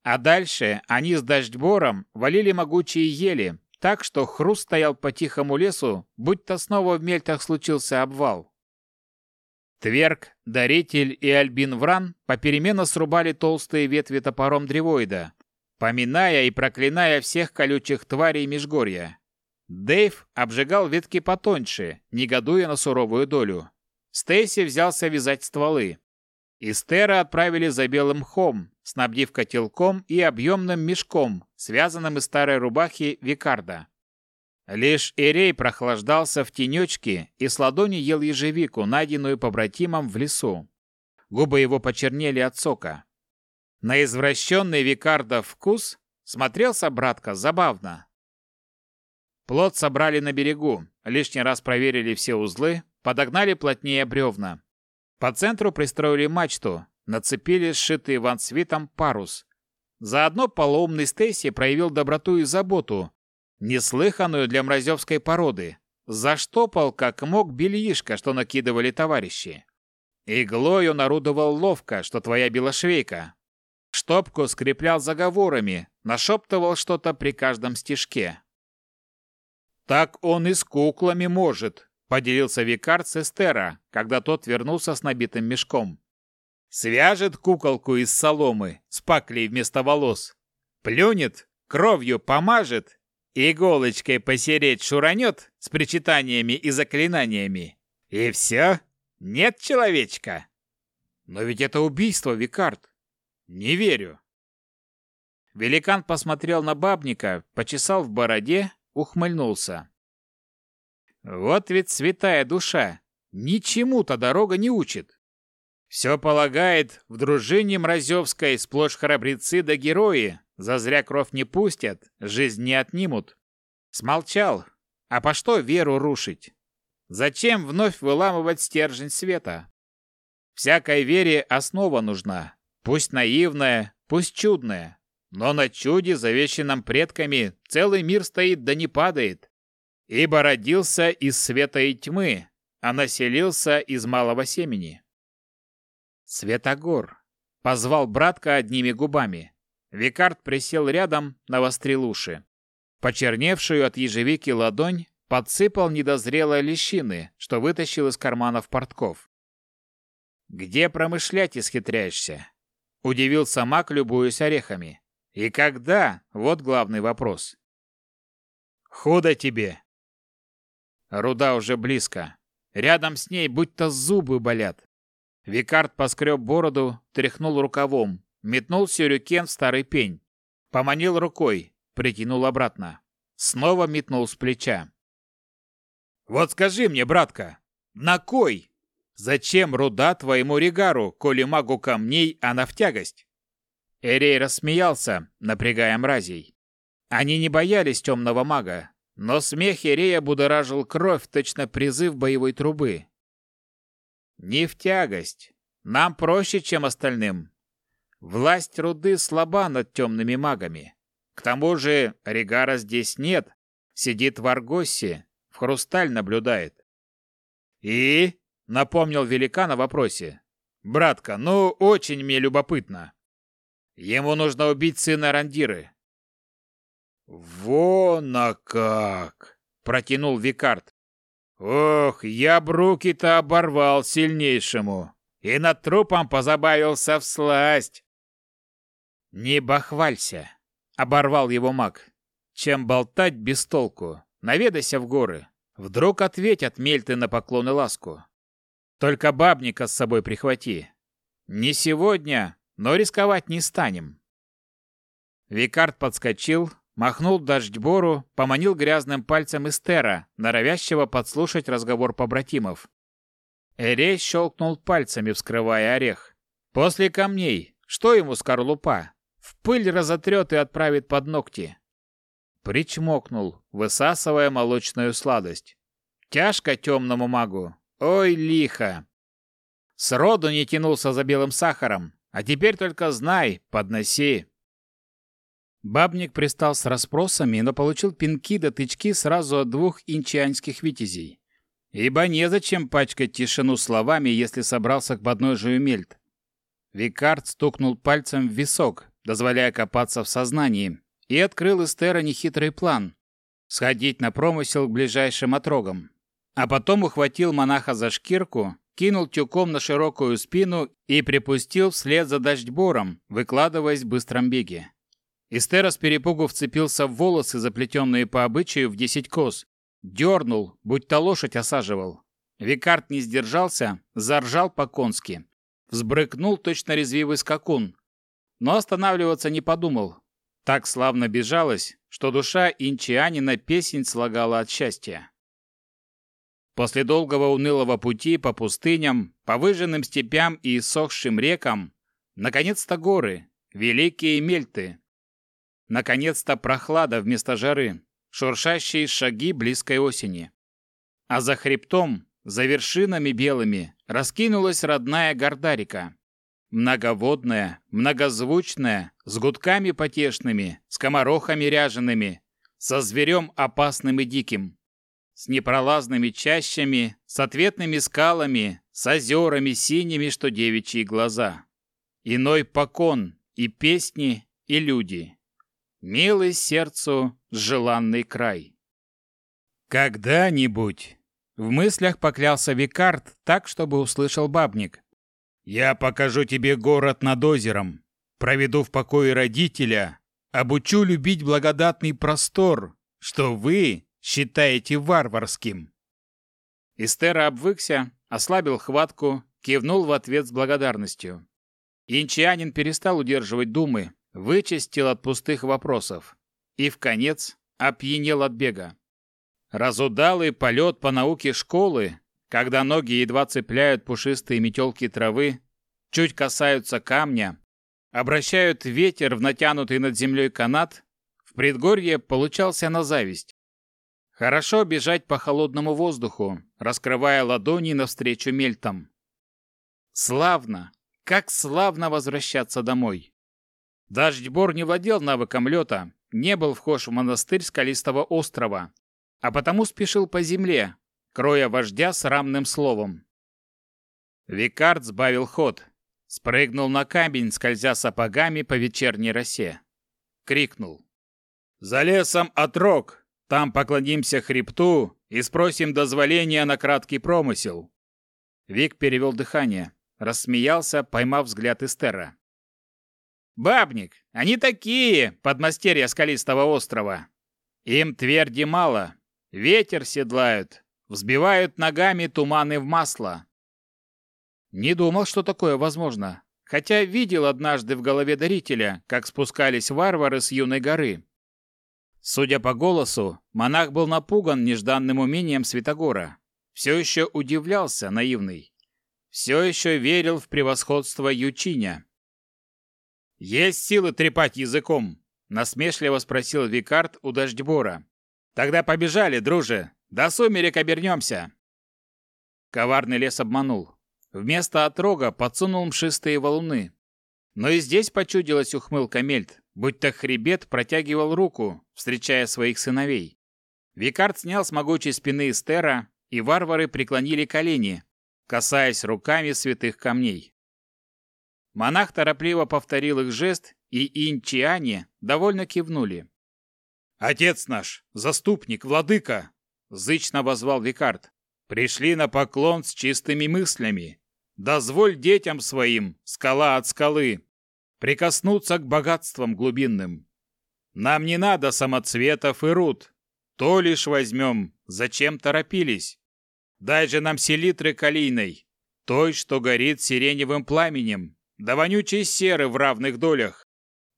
А дальше они с дождьбором валили могучие ели, так что хруст стоял по тихому лесу, будь-то снова в мельтах случился обвал. Тверк, Даритель и Альбин Вран попеременно срубали толстые ветви топором древоида, поминая и проклиная всех колючих тварей Межгорья. Дэйв обжигал ветки потоньше, негодуя на суровую долю. Стейси взялся вязать стволы. Истера отправили за белым хом, снабдив котелком и объемным мешком, связанным из старой рубахи Викарда. Лишь Эрей прохлаждался в тенечке и с ладони ел ежевику, найденную побратимом в лесу. Губы его почернели от сока. На извращенный Викарда вкус смотрелся братка забавно. Плод собрали на берегу, лишний раз проверили все узлы, подогнали плотнее бревна. По центру пристроили мачту, нацепили сшитый вансвитом парус. Заодно полоумный Стейси проявил доброту и заботу, неслыханную для мразевской породы. Заштопал, как мог, бельишко, что накидывали товарищи. Иглой он орудовал ловко, что твоя белошвейка. Штопку скреплял заговорами, нашептывал что-то при каждом стишке. «Так он и с куклами может», — поделился викар с Эстера, когда тот вернулся с набитым мешком. «Свяжет куколку из соломы с паклей вместо волос, плюнет, кровью помажет, иголочкой посереть шуранет с причитаниями и заклинаниями. И все? Нет человечка?» «Но ведь это убийство, Викард!» «Не верю!» Великан посмотрел на бабника, почесал в бороде, ухмыльнулся. «Вот ведь святая душа! Ничему-то дорога не учит! Все полагает, в дружине Мразевской сплошь храбрецы да герои, зазря кровь не пустят, жизнь не отнимут. Смолчал. А по что веру рушить? Зачем вновь выламывать стержень света? Всякой вере основа нужна, пусть наивная, пусть чудная, но на чуде, завещанном предками, целый мир стоит да не падает. Ибо родился из света и тьмы, а населился из малого семени. Светогор. Позвал братка одними губами. Викард присел рядом, навострил уши. Почерневшую от ежевики ладонь подсыпал недозрелой лещины, что вытащил из карманов портков. «Где промышлять исхитряешься?» Удивился маг, любуясь орехами. И когда? Вот главный вопрос. Худо тебе. Руда уже близко. Рядом с ней будто зубы болят. Викард поскреб бороду, тряхнул рукавом, метнул сюрюкен в старый пень. Поманил рукой, притянул обратно. Снова метнул с плеча. «Вот скажи мне, братка, на кой? Зачем руда твоему регару, коли магу камней она в тягость?» Эрей рассмеялся, напрягая мразей. Они не боялись темного мага, но смех Эрея будоражил кровь, точно призыв боевой трубы. «Не в тягость. Нам проще, чем остальным. Власть руды слаба над темными магами. К тому же Регара здесь нет, сидит в Аргосе, в хрусталь наблюдает». «И?» — напомнил великан о вопросе. «Братка, ну, очень мне любопытно». Ему нужно убить сына Рандиры. «Вон а как!» — протянул Викард. «Ох, я б руки-то оборвал сильнейшему и над трупом позабавился в сласть!» «Не бахвалься!» — оборвал его маг. «Чем болтать без толку? Наведайся в горы. Вдруг ответят мельты на поклон и ласку. Только бабника с собой прихвати. Не сегодня, но рисковать не станем. Викард подскочил, махнул дождьбору, поманил грязным пальцем Эстера, норовящего подслушать разговор побратимов. Эрей щелкнул пальцами, вскрывая орех. «После камней. Что ему скорлупа? В пыль разотрет и отправит под ногти». Причмокнул, высасывая молочную сладость. «Тяжко темному магу. Ой, лихо!» Сроду не тянулся за белым сахаром, а теперь только знай, подноси. Бабник пристал с расспросами, но получил пинки до тычки сразу от двух инчианских витязей. Ибо незачем пачкать тишину словами, если собрался к подножию мельт. Викард стукнул пальцем в висок, дозволяя копаться в сознании, и открыл Эстера нехитрый план — сходить на промысел к ближайшим отрогам. А потом ухватил монаха за шкирку кинул тюком на широкую спину и припустил вслед за дождьбором, выкладываясь в быстром беге. Истера с перепугу вцепился в волосы, заплетенные по обычаю в десять кос. Дернул, будто лошадь осаживал. Викард не сдержался, заржал по-конски. Взбрыкнул точно резвивый скакун. Но останавливаться не подумал. Так славно бежалось, что душа инчианина песень слагала от счастья. После долгого унылого пути по пустыням, по выжженным степям и иссохшим рекам, наконец-то горы, великие мельты. Наконец-то прохлада вместо жары, шуршащие шаги близкой осени. А за хребтом, за вершинами белыми, раскинулась родная Гордарика. Многоводная, многозвучная, с гудками потешными, с комарохами ряжеными, со зверем опасным и диким с непролазными чащами, с ответными скалами, с озерами синими, что девичьи глаза. Иной покон, и песни, и люди. Милый сердцу желанный край. Когда-нибудь, в мыслях поклялся Викард так, чтобы услышал бабник. Я покажу тебе город над озером, проведу в покое родителя, обучу любить благодатный простор, что вы считаете варварским. Истера обвыкся, ослабил хватку, кивнул в ответ с благодарностью. Инчианин перестал удерживать думы, вычистил от пустых вопросов и, в конец, опьянел от бега. Разудалый полет по науке школы, когда ноги едва цепляют пушистые метелки травы, чуть касаются камня, обращают ветер в натянутый над землей канат, в предгорье получался на зависть. Хорошо бежать по холодному воздуху, раскрывая ладони навстречу мельтам. Славно, как славно возвращаться домой. Дождьбор не владел навыком лета, не был вхож в монастырь скалистого острова, а потому спешил по земле, кроя вождя с рамным словом. Викард сбавил ход, спрыгнул на камень, скользя сапогами по вечерней росе. Крикнул. «За лесом отрог! Там поклонимся хребту и спросим дозволения на краткий промысел!» Вик перевел дыхание, рассмеялся, поймав взгляд Эстера. «Бабник, они такие, подмастерья скалистого острова! Им тверди мало, ветер седлают, взбивают ногами туманы в масло. Не думал, что такое возможно, хотя видел однажды в голове дарителя, как спускались варвары с юной горы. Судя по голосу, монах был напуган нежданным умением Святогора. Все еще удивлялся, наивный. Все еще верил в превосходство Ючиня. «Есть силы трепать языком?» — насмешливо спросил Викард у Дождьбора. «Тогда побежали, друже, до сумерек обернемся!» Коварный лес обманул. Вместо отрога подсунул мшистые валуны. Но и здесь почудилась ухмылка Мельт, будто хребет протягивал руку, встречая своих сыновей. Викард снял с могучей спины Эстера, и варвары преклонили колени, касаясь руками святых камней. Монах торопливо повторил их жест, и инчиане довольно кивнули. «Отец наш, заступник, владыка!» Зычно возвал Викард. «Пришли на поклон с чистыми мыслями. Дозволь детям своим, скала от скалы, прикоснуться к богатствам глубинным. Нам не надо самоцветов и руд. То лишь возьмем, зачем торопились. Дай же нам селитры калийной, той, что горит сиреневым пламенем, да вонючей серы в равных долях,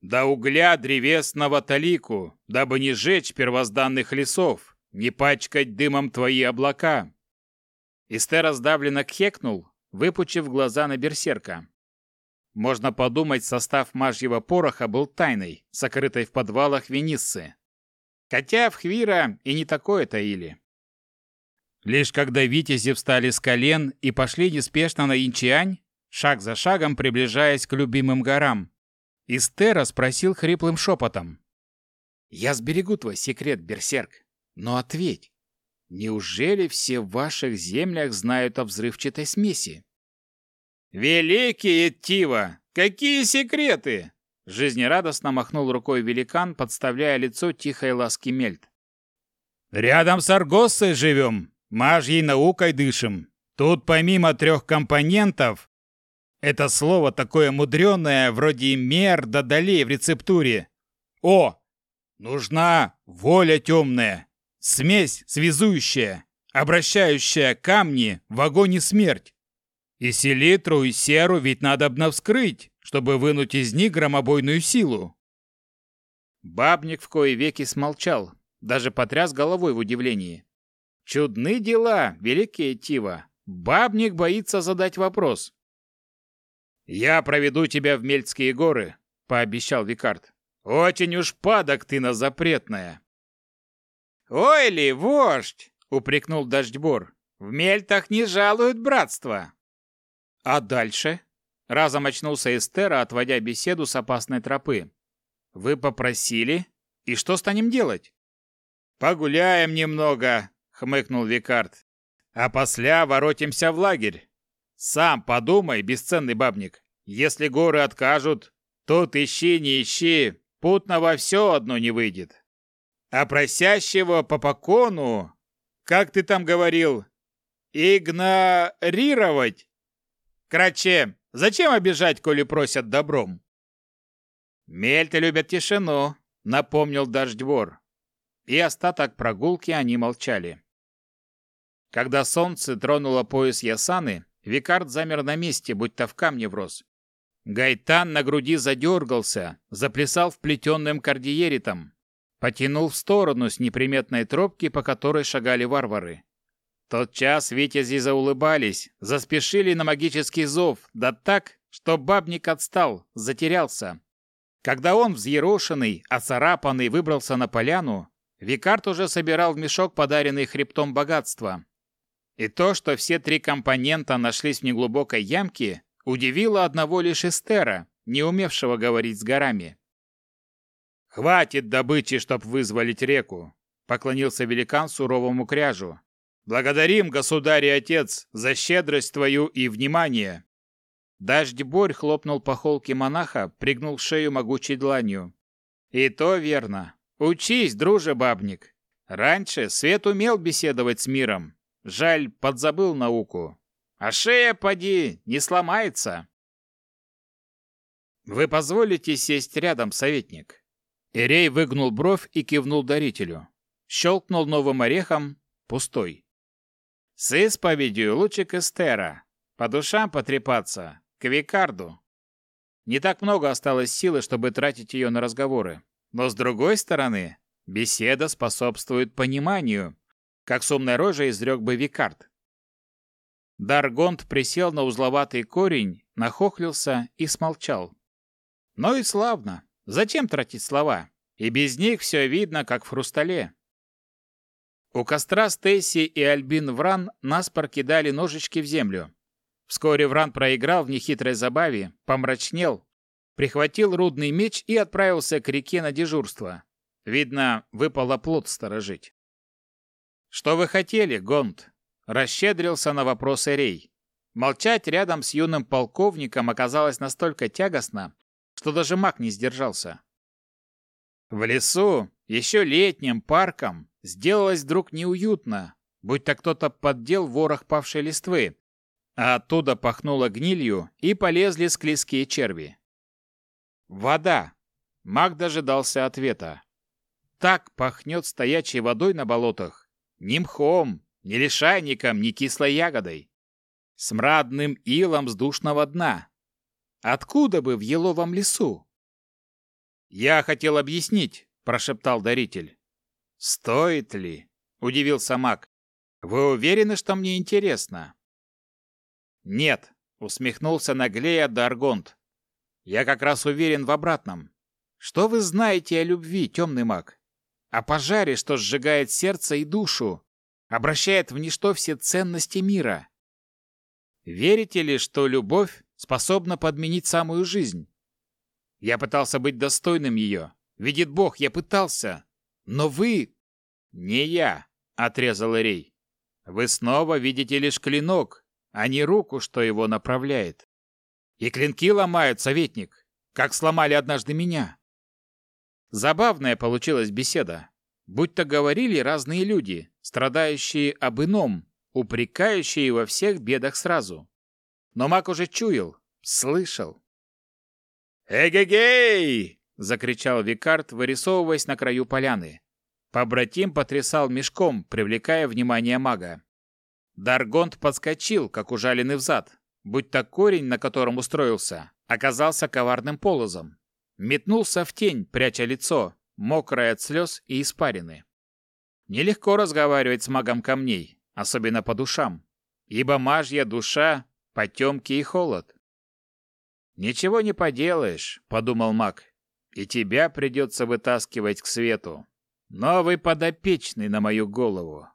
да угля древесного талику, дабы не сжечь первозданных лесов, не пачкать дымом твои облака!» Истер раздавленно кхекнул, выпучив глаза на берсерка. Можно подумать, состав мажьего пороха был тайной, сокрытой в подвалах Вениссы. Хотя в Хвира и не такое таили. Лишь когда витязи встали с колен и пошли неспешно на Инчиань, шаг за шагом приближаясь к любимым горам, Истера спросил хриплым шепотом. «Я сберегу твой секрет, берсерк. Но ответь, неужели все в ваших землях знают о взрывчатой смеси? Великие Тива! Какие секреты! Жизнерадостно махнул рукой великан, подставляя лицо тихой ласки мельт. Рядом с Аргоссой живем, мажьей наукой дышим. Тут помимо трех компонентов это слово такое мудреное, вроде мер да долей в рецептуре. О! Нужна воля темная, Смесь связующая, обращающая камни в огонь и смерть. И селитру, и серу ведь надо вскрыть, чтобы вынуть из них громобойную силу. Бабник в кои веки смолчал, даже потряс головой в удивлении. Чудны дела, великие Тива. Бабник боится задать вопрос. «Я проведу тебя в Мельцкие горы», — пообещал Викард. «Очень уж падок ты на запретное. «Ой ли, вождь!» — упрекнул Дождьбор. «В мельтах не жалуют братство!» «А дальше?» — разом очнулся Эстера, отводя беседу с опасной тропы. «Вы попросили? И что станем делать?» «Погуляем немного», — хмыкнул Викард. «А после воротимся в лагерь. Сам подумай, бесценный бабник, если горы откажут, Тут ищи, не ищи, путного все одно не выйдет. А просящего по покону, как ты там говорил, игнорировать? Краче, зачем обижать, коли просят добром? Мельты любят тишину, напомнил Дождьвор. И остаток прогулки они молчали. Когда солнце тронуло пояс Ясаны, Викард замер на месте, будто в камне врос. Гайтан на груди задергался, заплясал вплетенным кардиеритом, потянул в сторону с неприметной тропки, по которой шагали варвары. Тот час витязи заулыбались, заспешили на магический зов, да так, что бабник отстал, затерялся. Когда он, взъерошенный, оцарапанный, выбрался на поляну, Викард уже собирал в мешок подаренный хребтом богатства. И то, что все три компонента нашлись в неглубокой ямке, удивило одного лишь Эстера, не умевшего говорить с горами. «Хватит добычи, чтоб вызволить реку», — поклонился великан суровому кряжу. «Благодарим, государь и отец, за щедрость твою и внимание». Дождь-борь хлопнул по холке монаха, пригнул шею могучей дланью. «И то верно. Учись, друже бабник. Раньше свет умел беседовать с миром. Жаль, подзабыл науку. А шея, поди, не сломается». «Вы позволите сесть рядом, советник?» Ирей выгнул бровь и кивнул дарителю. Щелкнул новым орехом, пустой. «С исповедью лучше к Эстера. По душам потрепаться, к Викарду. Не так много осталось силы, чтобы тратить ее на разговоры. Но с другой стороны, беседа способствует пониманию, как с умной рожей изрек бы Викард. Даргонт присел на узловатый корень, нахохлился и смолчал. Ну и славно. Зачем тратить слова? И без них все видно, как в хрустале. У костра Стейси и Альбин Вран нас прокидали ножички в землю. Вскоре Вран проиграл в нехитрой забаве, помрачнел, прихватил рудный меч и отправился к реке на дежурство. Видно, выпало плод сторожить. «Что вы хотели, Гонт?» – расщедрился на вопрос Эрей. Молчать рядом с юным полковником оказалось настолько тягостно, что даже маг не сдержался. В лесу, еще летним парком, сделалось вдруг неуютно, будто кто-то поддел ворох павшей листвы, а оттуда пахнуло гнилью и полезли склизкие черви. Вода. Маг дожидался ответа. Так пахнет стоячей водой на болотах. Ни мхом, ни лишайником, ни кислой ягодой. Смрадным илом с душного дна. Откуда бы в еловом лесу? «Я хотел объяснить», — прошептал даритель. «Стоит ли?» — удивился маг. «Вы уверены, что мне интересно?» «Нет», — усмехнулся наглея Даргонт. Я как раз уверен в обратном. Что вы знаете о любви, темный маг? О пожаре, что сжигает сердце и душу, обращает в ничто все ценности мира. Верите ли, что любовь способна подменить самую жизнь? Я пытался быть достойным ее. Видит Бог, я пытался. Но вы... Не я, отрезал Ирей. Вы снова видите лишь клинок, а не руку, что его направляет. И клинки ломают, советник, как сломали однажды меня. Забавная получилась беседа. Будь-то говорили разные люди, страдающие об ином, упрекающие во всех бедах сразу. Но маг уже чуял, слышал. «Эгегей!» — закричал Викард, вырисовываясь на краю поляны. Побратим потрясал мешком, привлекая внимание мага. Даргонт подскочил, как ужаленный взад, будь то корень, на котором устроился, оказался коварным полозом. Метнулся в тень, пряча лицо, мокрое от слез и испарины. Нелегко разговаривать с магом камней, особенно по душам, ибо мажья душа — потемки и холод. «Ничего не поделаешь», — подумал маг, — «и тебя придется вытаскивать к свету. Новый подопечный на мою голову».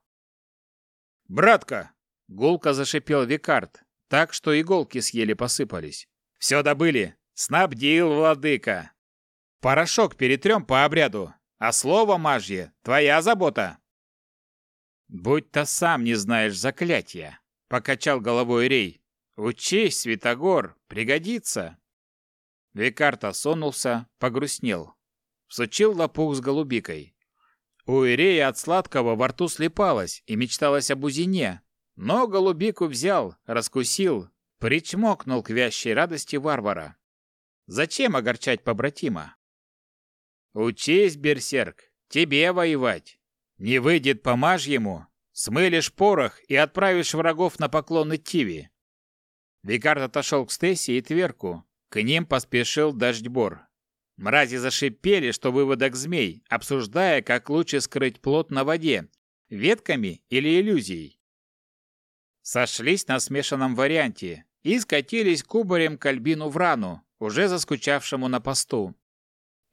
«Братка!» — гулко зашипел Викард, так что иголки съели посыпались. «Все добыли! Снабдил, владыка! Порошок перетрем по обряду, а слово мажье — твоя забота!» «Будь-то сам не знаешь заклятия!» — покачал головой Рей. «Учись, Святогор, пригодится!» Викарт осунулся, погрустнел. Всучил лопух с голубикой. У Ирея от сладкого во рту слепалось и мечталось об узине, но голубику взял, раскусил, причмокнул к вящей радости варвара. Зачем огорчать побратима? Учись, берсерк, тебе воевать. Не выйдет, помажь ему, смылишь порох и отправишь врагов на поклоны Тиви. Викард отошел к Стесси и Тверку. К ним поспешил Дождьбор. Мрази зашипели, что выводок змей, обсуждая, как лучше скрыть плод на воде, ветками или иллюзией. Сошлись на смешанном варианте и скатились кубарем к Альбину Врану, уже заскучавшему на посту.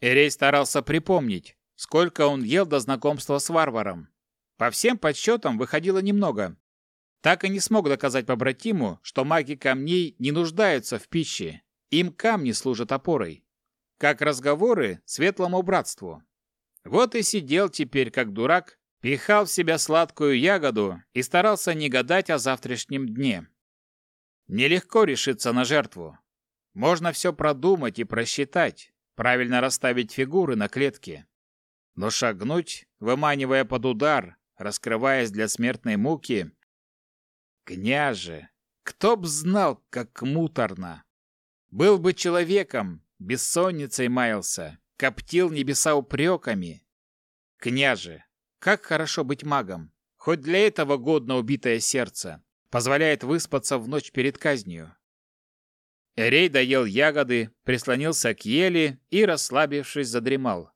Эрей старался припомнить, сколько он ел до знакомства с варваром. По всем подсчетам выходило немного. Так и не смог доказать побратиму, что маги камней не нуждаются в пище, им камни служат опорой как разговоры светлому братству. Вот и сидел теперь как дурак, пихал в себя сладкую ягоду и старался не гадать о завтрашнем дне. Нелегко решиться на жертву. Можно все продумать и просчитать, правильно расставить фигуры на клетке. Но шагнуть, выманивая под удар, раскрываясь для смертной муки... Княже, кто б знал, как муторно! Был бы человеком, бессонницей маялся, коптил небеса упреками. Княже, как хорошо быть магом, хоть для этого годно убитое сердце, позволяет выспаться в ночь перед казнью. Эрей доел ягоды, прислонился к ели и, расслабившись, задремал.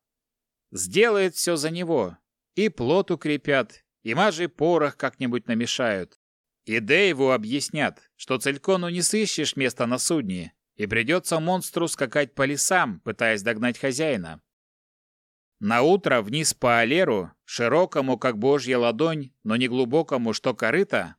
Сделает все за него. И плод укрепят, и мажи порох как-нибудь намешают. И Дэйву объяснят, что Целькону не сыщешь места на судне, и придется монстру скакать по лесам, пытаясь догнать хозяина. На утро вниз по Алеру, широкому, как божья ладонь, но не глубокому, что корыто,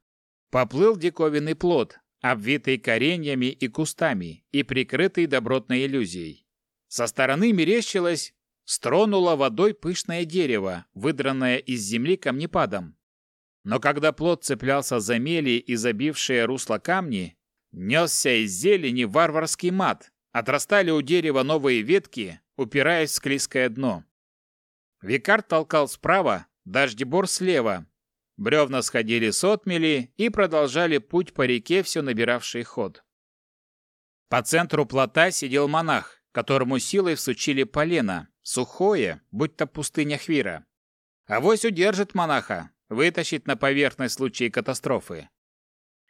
поплыл диковинный плод, обвитый кореньями и кустами и прикрытый добротной иллюзией. Со стороны мерещилось, стронуло водой пышное дерево, выдранное из земли камнепадом. Но когда плод цеплялся за мели и забившие русло камни, Несся из зелени варварский мат, отрастали у дерева новые ветки, упираясь в склизкое дно. Викар толкал справа, дождебор слева. Бревна сходили с отмели и продолжали путь по реке, все набиравший ход. По центру плота сидел монах, которому силой всучили полено, сухое, будь-то пустыня Хвира. Авось удержит монаха, вытащит на поверхность в случае катастрофы.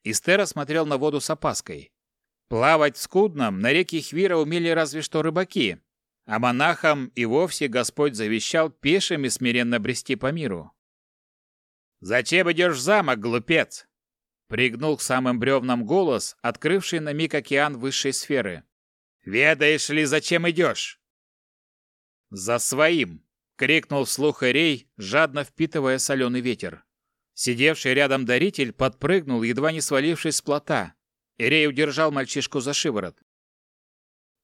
Истера смотрел на воду с опаской. Плавать в скудном на реке Хвира умели разве что рыбаки, а монахам и вовсе Господь завещал пешими смиренно брести по миру. «Зачем идешь в замок, глупец?» Пригнул к самым бревнам голос, открывший на миг океан высшей сферы. «Ведаешь ли, зачем идешь?» «За своим!» — крикнул вслух Эрей, жадно впитывая соленый ветер. Сидевший рядом даритель подпрыгнул, едва не свалившись с плота. Ирей удержал мальчишку за шиворот.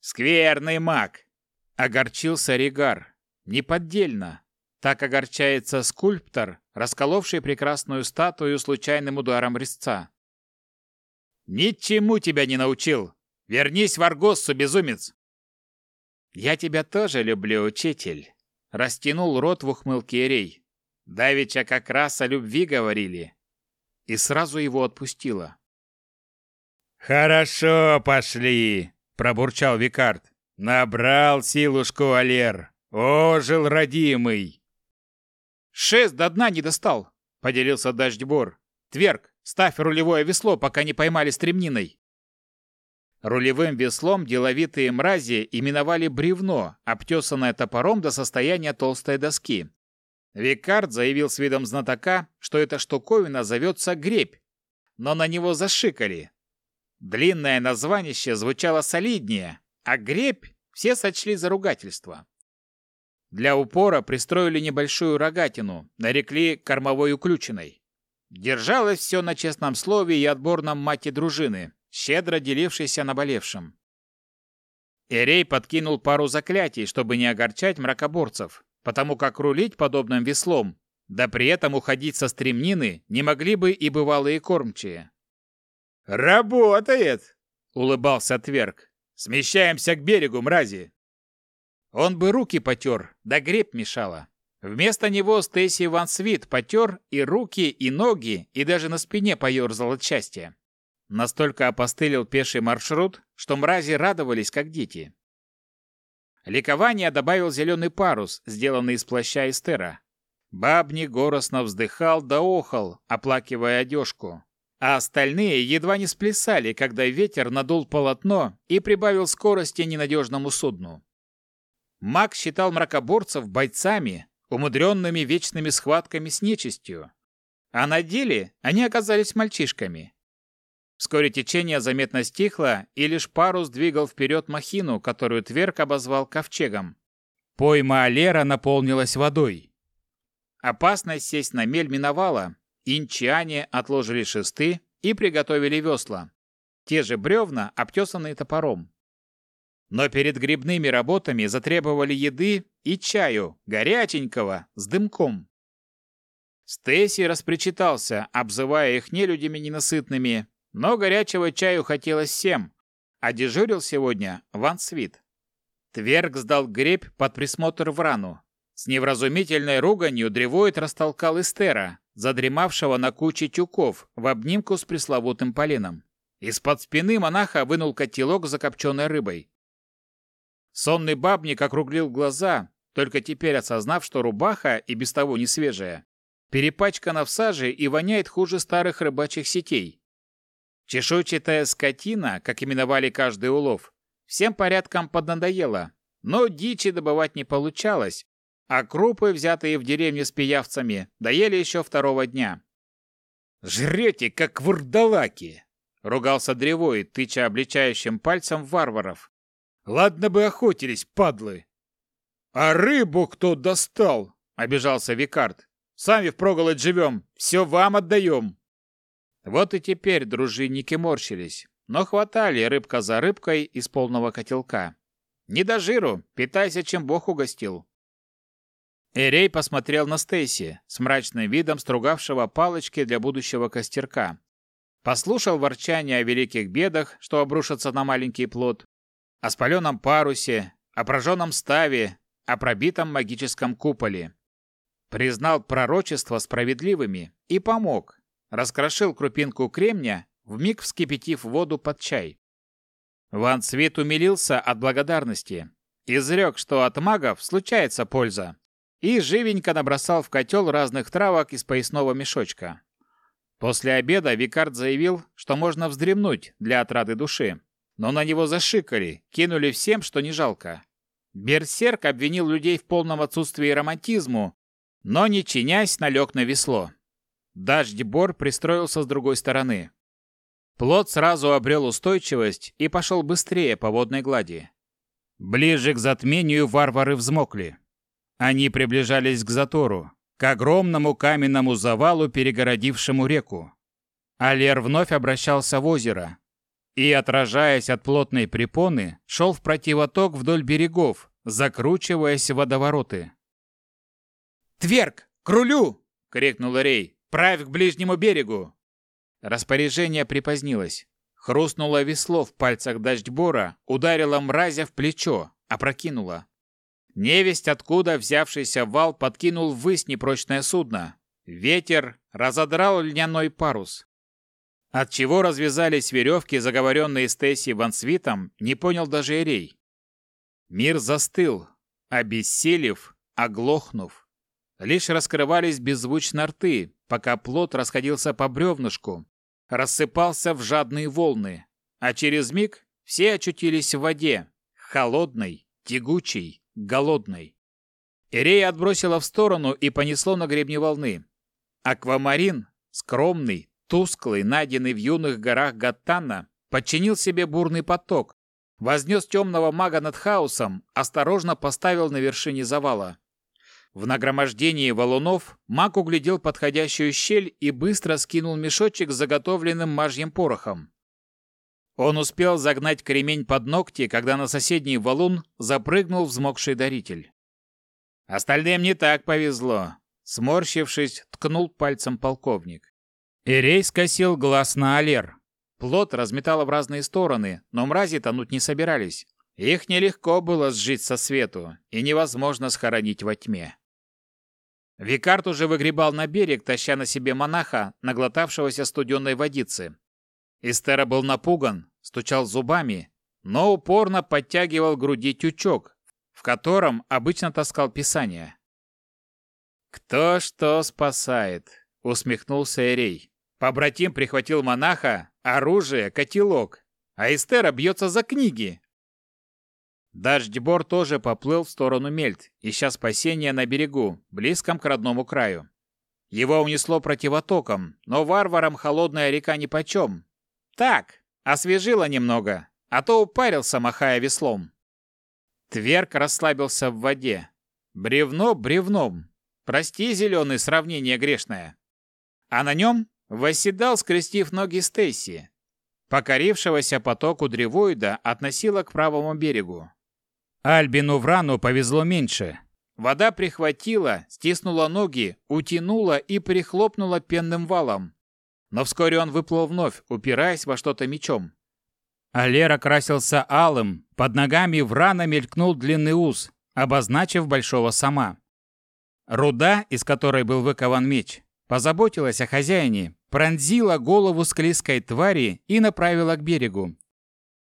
«Скверный маг!» — огорчился Ригар. Неподдельно. Так огорчается скульптор, расколовший прекрасную статую случайным ударом резца. «Ничему тебя не научил! Вернись в Аргоссу, безумец!» «Я тебя тоже люблю, учитель!» — растянул рот в ухмылке Ирей. Давича как раз о любви говорили. И сразу его отпустила. «Хорошо, пошли!» — пробурчал Викард. «Набрал силушку Алер. Ожил родимый!» «Шест до дна не достал!» — поделился Дождьбор. «Тверк, ставь рулевое весло, пока не поймали стремниной!» Рулевым веслом деловитые мрази именовали бревно, обтесанное топором до состояния толстой доски. Викард заявил с видом знатока, что эта штуковина зовется гребь, но на него зашикали. Длинное название звучало солиднее, а гребь все сочли за ругательство. Для упора пристроили небольшую рогатину, нарекли кормовой уключенной. Держалось все на честном слове и отборном мате дружины, щедро делившейся наболевшим. Эрей подкинул пару заклятий, чтобы не огорчать мракоборцев, потому как рулить подобным веслом, да при этом уходить со стремнины не могли бы и бывалые кормчие. «Работает!» — улыбался Тверк. Смещаемся к берегу, мрази!» Он бы руки потер, да гребь мешала. Вместо него Стейси Ван Свит потер и руки, и ноги, и даже на спине поерзал от счастья. Настолько опостылил пеший маршрут, что мрази радовались, как дети. Ликование добавил зеленый парус, сделанный из плаща Эстера. Бабни горестно вздыхал да охал, оплакивая одежку. А остальные едва не сплясали, когда ветер надул полотно и прибавил скорости ненадежному судну. Маг считал мракоборцев бойцами, умудренными вечными схватками с нечистью. А на деле они оказались мальчишками. Вскоре течение заметно стихло, и лишь парус двигал вперед махину, которую Тверк обозвал ковчегом. Пойма Алера наполнилась водой. Опасность сесть на мель миновала. Инчане отложили шесты и приготовили весла. Те же бревна, обтесанные топором. Но перед грибными работами затребовали еды и чаю, горяченького, с дымком. Стейси распричитался, обзывая их нелюдями ненасытными, но горячего чаю хотелось всем, а дежурил сегодня Ван Свит. Тверг сдал гребь под присмотр Врану. С невразумительной руганью древоид растолкал Эстера, задремавшего на куче тюков, в обнимку с пресловутым поленом. Из-под спины монаха вынул котелок с закопченной рыбой. Сонный бабник округлил глаза, только теперь осознав, что рубаха, и без того не свежая, перепачкана в саже и воняет хуже старых рыбачьих сетей. Чешуйчатая скотина, как именовали каждый улов, всем порядком поднадоела, но дичи добывать не получалось, а крупы, взятые в деревне с пиявцами, доели еще второго дня. «Жрете, как вурдалаки!» — ругался древой, тыча обличающим пальцем варваров, Ладно бы охотились, падлы. А рыбу кто достал? Обижался Викард. Сами впроголодь живем, все вам отдаем. Вот и теперь дружинники морщились, но хватали рыбка за рыбкой из полного котелка. Не до жиру, питайся, чем Бог угостил. Эрей посмотрел на Стейси с мрачным видом стругавшего палочки для будущего костерка. Послушал ворчание о великих бедах, что обрушатся на маленький плод, о спаленном парусе, о прожженном ставе, о пробитом магическом куполе. Признал пророчества справедливыми и помог. Раскрошил крупинку кремня, вмиг вскипятив воду под чай. Ван Цвет умилился от благодарности. Изрек, что от магов случается польза. И живенько набросал в котел разных травок из поясного мешочка. После обеда Викард заявил, что можно вздремнуть для отрады души но на него зашикали, кинули всем, что не жалко. Берсерк обвинил людей в полном отсутствии романтизму, но, не чинясь, налег на весло. Дождь-бор пристроился с другой стороны. Плот сразу обрел устойчивость и пошел быстрее по водной глади. Ближе к затмению варвары взмокли. Они приближались к затору, к огромному каменному завалу, перегородившему реку. Алер вновь обращался в озеро, и, отражаясь от плотной препоны, шел в противоток вдоль берегов, закручиваясь в водовороты. «Тверк, к рулю!» — крикнул Рей. «Правь к ближнему берегу!» Распоряжение припозднилось. Хрустнуло весло в пальцах дождьбора, ударило мразя в плечо, опрокинуло. Невесть, откуда взявшийся вал, подкинул ввысь непрочное судно. Ветер разодрал льняной парус. От чего развязались веревки, заговоренные Стесси Вансвитом, не понял даже Эрей. Мир застыл, обессилев, оглохнув. Лишь раскрывались беззвучно рты, пока плод расходился по бревнышку, рассыпался в жадные волны, а через миг все очутились в воде, холодной, тягучей, голодной. Эрей отбросила в сторону и понесло на гребне волны. Аквамарин, скромный, Тусклый, найденный в юных горах Гаттана, подчинил себе бурный поток, вознес темного мага над хаосом, осторожно поставил на вершине завала. В нагромождении валунов маг углядел подходящую щель и быстро скинул мешочек с заготовленным мажьим порохом. Он успел загнать кремень под ногти, когда на соседний валун запрыгнул взмокший даритель. Остальным не так повезло. Сморщившись, ткнул пальцем полковник. Ирей скосил глаз на Алер. Плот разметало в разные стороны, но мрази тонуть не собирались. Их нелегко было сжить со свету, и невозможно схоронить во тьме. Викард уже выгребал на берег, таща на себе монаха, наглотавшегося студенной водицы. Истера был напуган, стучал зубами, но упорно подтягивал к груди тючок, в котором обычно таскал писание. «Кто что спасает?» — усмехнулся Эрей. Побратим прихватил монаха, оружие, котелок, а Эстера бьется за книги. Дождьбор тоже поплыл в сторону Мельт, ища спасения на берегу, близком к родному краю. Его унесло противотоком, но варварам холодная река нипочем. Так, освежила немного, а то упарился, махая веслом. Тверк расслабился в воде. Бревно бревном. Прости, зеленое сравнение грешное. А на нем восседал, скрестив ноги Стейси. Покорившегося потоку древоида относило к правому берегу. Альбину Врану повезло меньше. Вода прихватила, стиснула ноги, утянула и прихлопнула пенным валом. Но вскоре он выплыл вновь, упираясь во что-то мечом. Алер окрасился алым, под ногами Врана мелькнул длинный ус, обозначив большого сама. Руда, из которой был выкован меч, позаботилась о хозяине, пронзила голову склизкой твари и направила к берегу.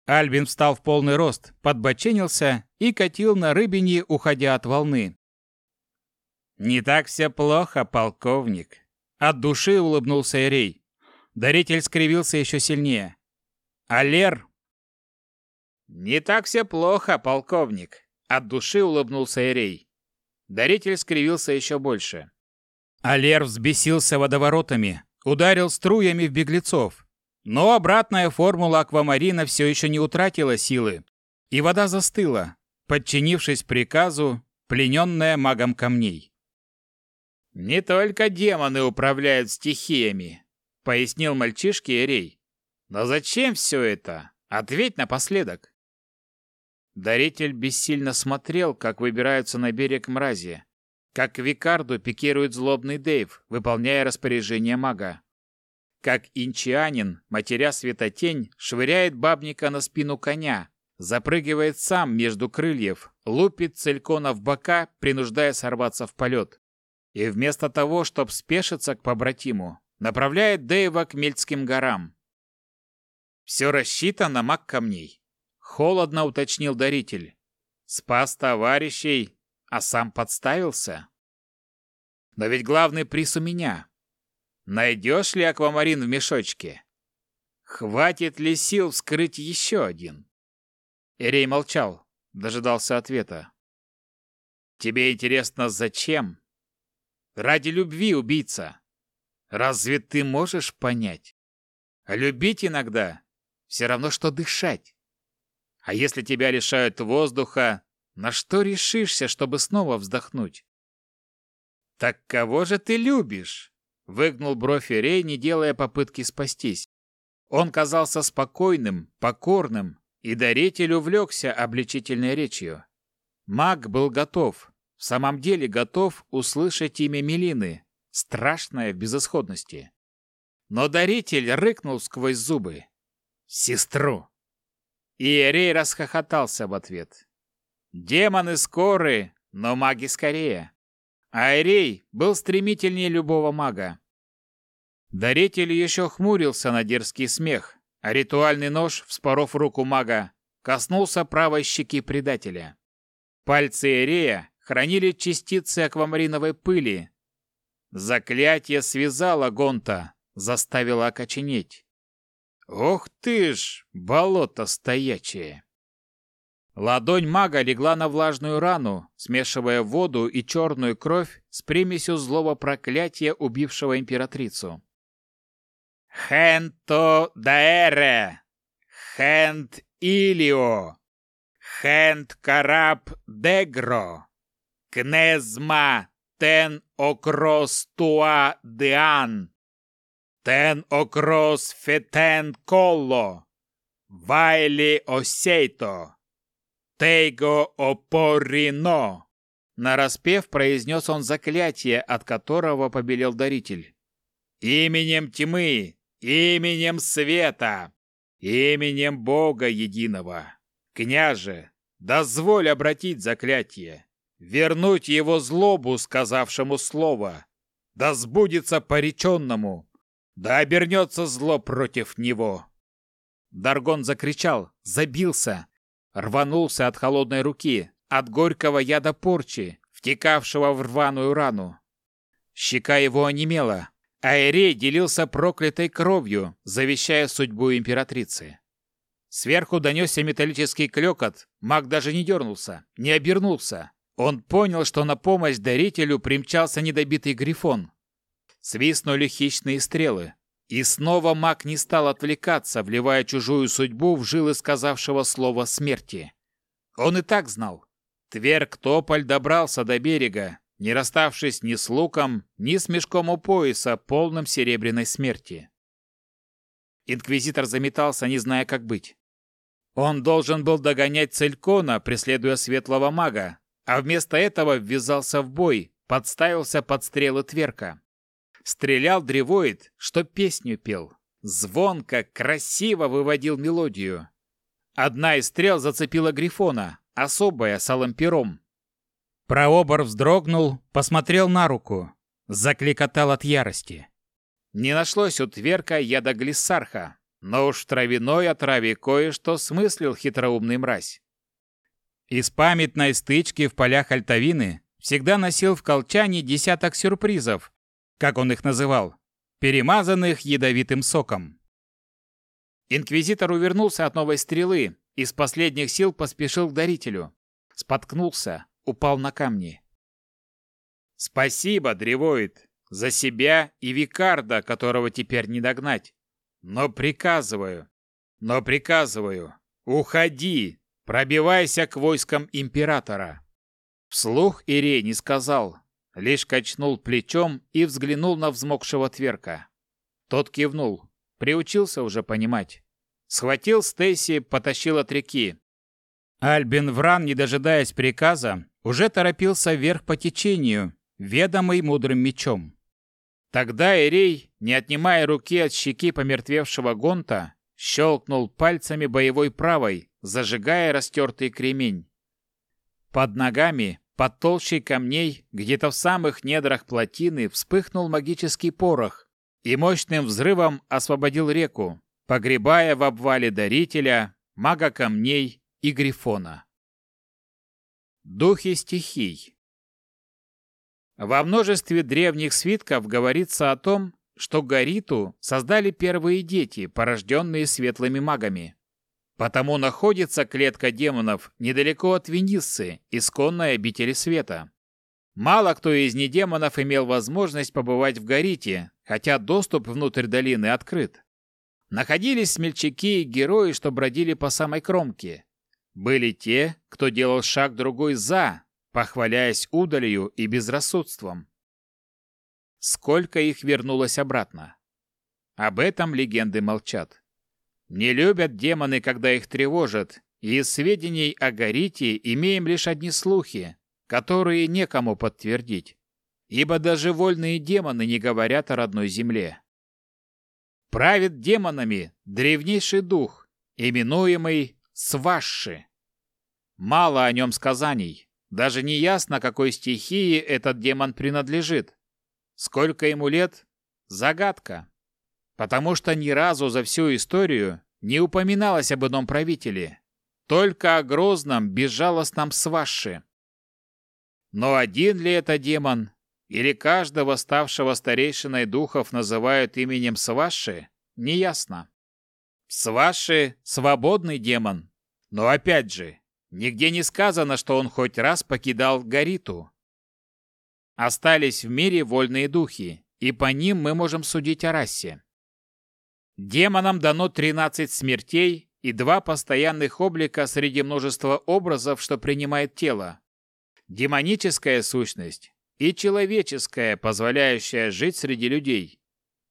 Альбин встал в полный рост, подбоченился и катил на рыбине, уходя от волны. «Не так все плохо, полковник!» От души улыбнулся Эрей. Даритель скривился еще сильнее. «Алер!» «Не так все плохо, полковник!» От души улыбнулся Эрей. Даритель скривился еще больше. Алер взбесился водоворотами, ударил струями в беглецов, но обратная формула аквамарина все еще не утратила силы, и вода застыла, подчинившись приказу, плененная магом камней. «Не только демоны управляют стихиями», — пояснил мальчишке Эрей. «Но зачем все это? Ответь напоследок». Даритель бессильно смотрел, как выбираются на берег мрази, как Викарду пикирует злобный Дейв, выполняя распоряжение мага как инчианин, матеря светотень, швыряет бабника на спину коня, запрыгивает сам между крыльев, лупит целькона в бока, принуждая сорваться в полет. И вместо того, чтобы спешиться к побратиму, направляет Дэйва к Мельтским горам. Все рассчитано маг камней. Холодно уточнил даритель. Спас товарищей, а сам подставился. Но ведь главный приз у меня. Найдешь ли аквамарин в мешочке? Хватит ли сил вскрыть еще один? Эрей молчал, дожидался ответа. Тебе интересно, зачем? Ради любви, убийца. Разве ты можешь понять? любить иногда все равно, что дышать. А если тебя лишают воздуха, на что решишься, чтобы снова вздохнуть? Так кого же ты любишь? Выгнул бровь Ирей, не делая попытки спастись. Он казался спокойным, покорным, и даритель увлекся обличительной речью. Маг был готов, в самом деле готов услышать имя Мелины, страшное в безысходности. Но даритель рыкнул сквозь зубы. «Сестру!» И Эрей расхохотался в ответ. «Демоны скоры, но маги скорее. Айрей был стремительнее любого мага. Даритель еще хмурился на дерзкий смех, а ритуальный нож, вспоров руку мага, коснулся правой щеки предателя. Пальцы Эрея хранили частицы аквамариновой пыли. Заклятие связало Гонта, заставило окоченеть. Ох ты ж, болото стоячее! Ладонь мага легла на влажную рану, смешивая воду и черную кровь с примесью злого проклятия, убившего императрицу. «Хенто даэре! Хент илио! Хент караб дегро! Кнезма тен окрос туа деан! Тен окрос фетен колло! Вайли осейто!» Тейго опорино!» Нараспев произнес он заклятие, от которого побелел даритель. «Именем тьмы, именем света, Именем Бога Единого, княже, дозволь обратить заклятие, вернуть его злобу, сказавшему слово, да сбудется пореченному, да обернется зло против него. Даргон закричал, забился, рванулся от холодной руки, от горького яда порчи, втекавшего в рваную рану. Щека его онемела, а Эрей делился проклятой кровью, завещая судьбу императрицы. Сверху донесся металлический клёкот, маг даже не дернулся, не обернулся. Он понял, что на помощь дарителю примчался недобитый грифон. Свистнули хищные стрелы. И снова маг не стал отвлекаться, вливая чужую судьбу в жилы сказавшего слова смерти. Он и так знал. Тверк Тополь добрался до берега, не расставшись ни с луком, ни с мешком у пояса, полным серебряной смерти. Инквизитор заметался, не зная, как быть. Он должен был догонять Целькона, преследуя светлого мага, а вместо этого ввязался в бой, подставился под стрелы Тверка. Стрелял древоид, что песню пел. Звонко, красиво выводил мелодию. Одна из стрел зацепила Грифона, особая, с алым пером. Прообор вздрогнул, посмотрел на руку. Закликотал от ярости. Не нашлось у Тверка яда глиссарха, но уж в травяной отраве кое-что смыслил хитроумный мразь. Из памятной стычки в полях Альтавины всегда носил в колчане десяток сюрпризов, как он их называл, перемазанных ядовитым соком. Инквизитор увернулся от новой стрелы, и с последних сил поспешил к дарителю. Споткнулся, упал на камни. «Спасибо, древоид, за себя и Викарда, которого теперь не догнать. Но приказываю, но приказываю, уходи, пробивайся к войскам императора». Вслух Ирей не сказал, лишь качнул плечом и взглянул на взмокшего Тверка. Тот кивнул, приучился уже понимать. Схватил Стейси, потащил от реки. Альбин Вран, не дожидаясь приказа, уже торопился вверх по течению, ведомый мудрым мечом. Тогда Эрей, не отнимая руки от щеки помертвевшего Гонта, щелкнул пальцами боевой правой, зажигая растертый кремень. Под ногами, под толщей камней, где-то в самых недрах плотины вспыхнул магический порох и мощным взрывом освободил реку, погребая в обвале дарителя, мага камней и грифона. Духи стихий Во множестве древних свитков говорится о том, что Гариту создали первые дети, порожденные светлыми магами. Потому находится клетка демонов недалеко от Вениссы, исконной обители света. Мало кто из недемонов имел возможность побывать в Гарите, хотя доступ внутрь долины открыт. Находились смельчаки и герои, что бродили по самой кромке. Были те, кто делал шаг другой за, похваляясь удалью и безрассудством. Сколько их вернулось обратно? Об этом легенды молчат. Не любят демоны, когда их тревожат, и из сведений о Горите имеем лишь одни слухи, которые некому подтвердить, ибо даже вольные демоны не говорят о родной земле. Правит демонами древнейший дух, именуемый Свашши. Мало о нем сказаний. Даже не ясно, какой стихии этот демон принадлежит. Сколько ему лет – загадка. Потому что ни разу за всю историю не упоминалось об ином правителе. Только о грозном, безжалостном Свашше. Но один ли это демон, или каждого ставшего старейшиной духов называют именем Сваши, неясно. Сваши – свободный демон. Но опять же, нигде не сказано, что он хоть раз покидал Гариту. Остались в мире вольные духи, и по ним мы можем судить о расе. Демонам дано 13 смертей и два постоянных облика среди множества образов, что принимает тело. Демоническая сущность и человеческое, позволяющее жить среди людей.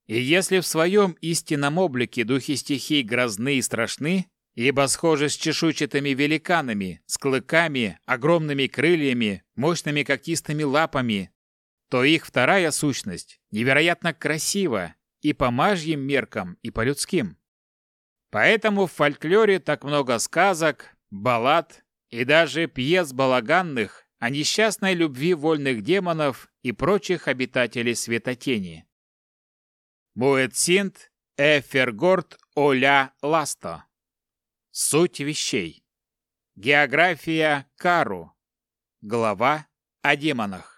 И если в своем истинном облике духи стихий грозны и страшны, ибо схожи с чешуйчатыми великанами, с клыками, огромными крыльями, мощными когтистыми лапами, то их вторая сущность невероятно красива и по мажьим меркам, и по людским. Поэтому в фольклоре так много сказок, баллад и даже пьес балаганных о несчастной любви вольных демонов и прочих обитателей светотени. Муэцинт Эфергорд Оля Ласто. Суть вещей. География Кару. Глава о демонах.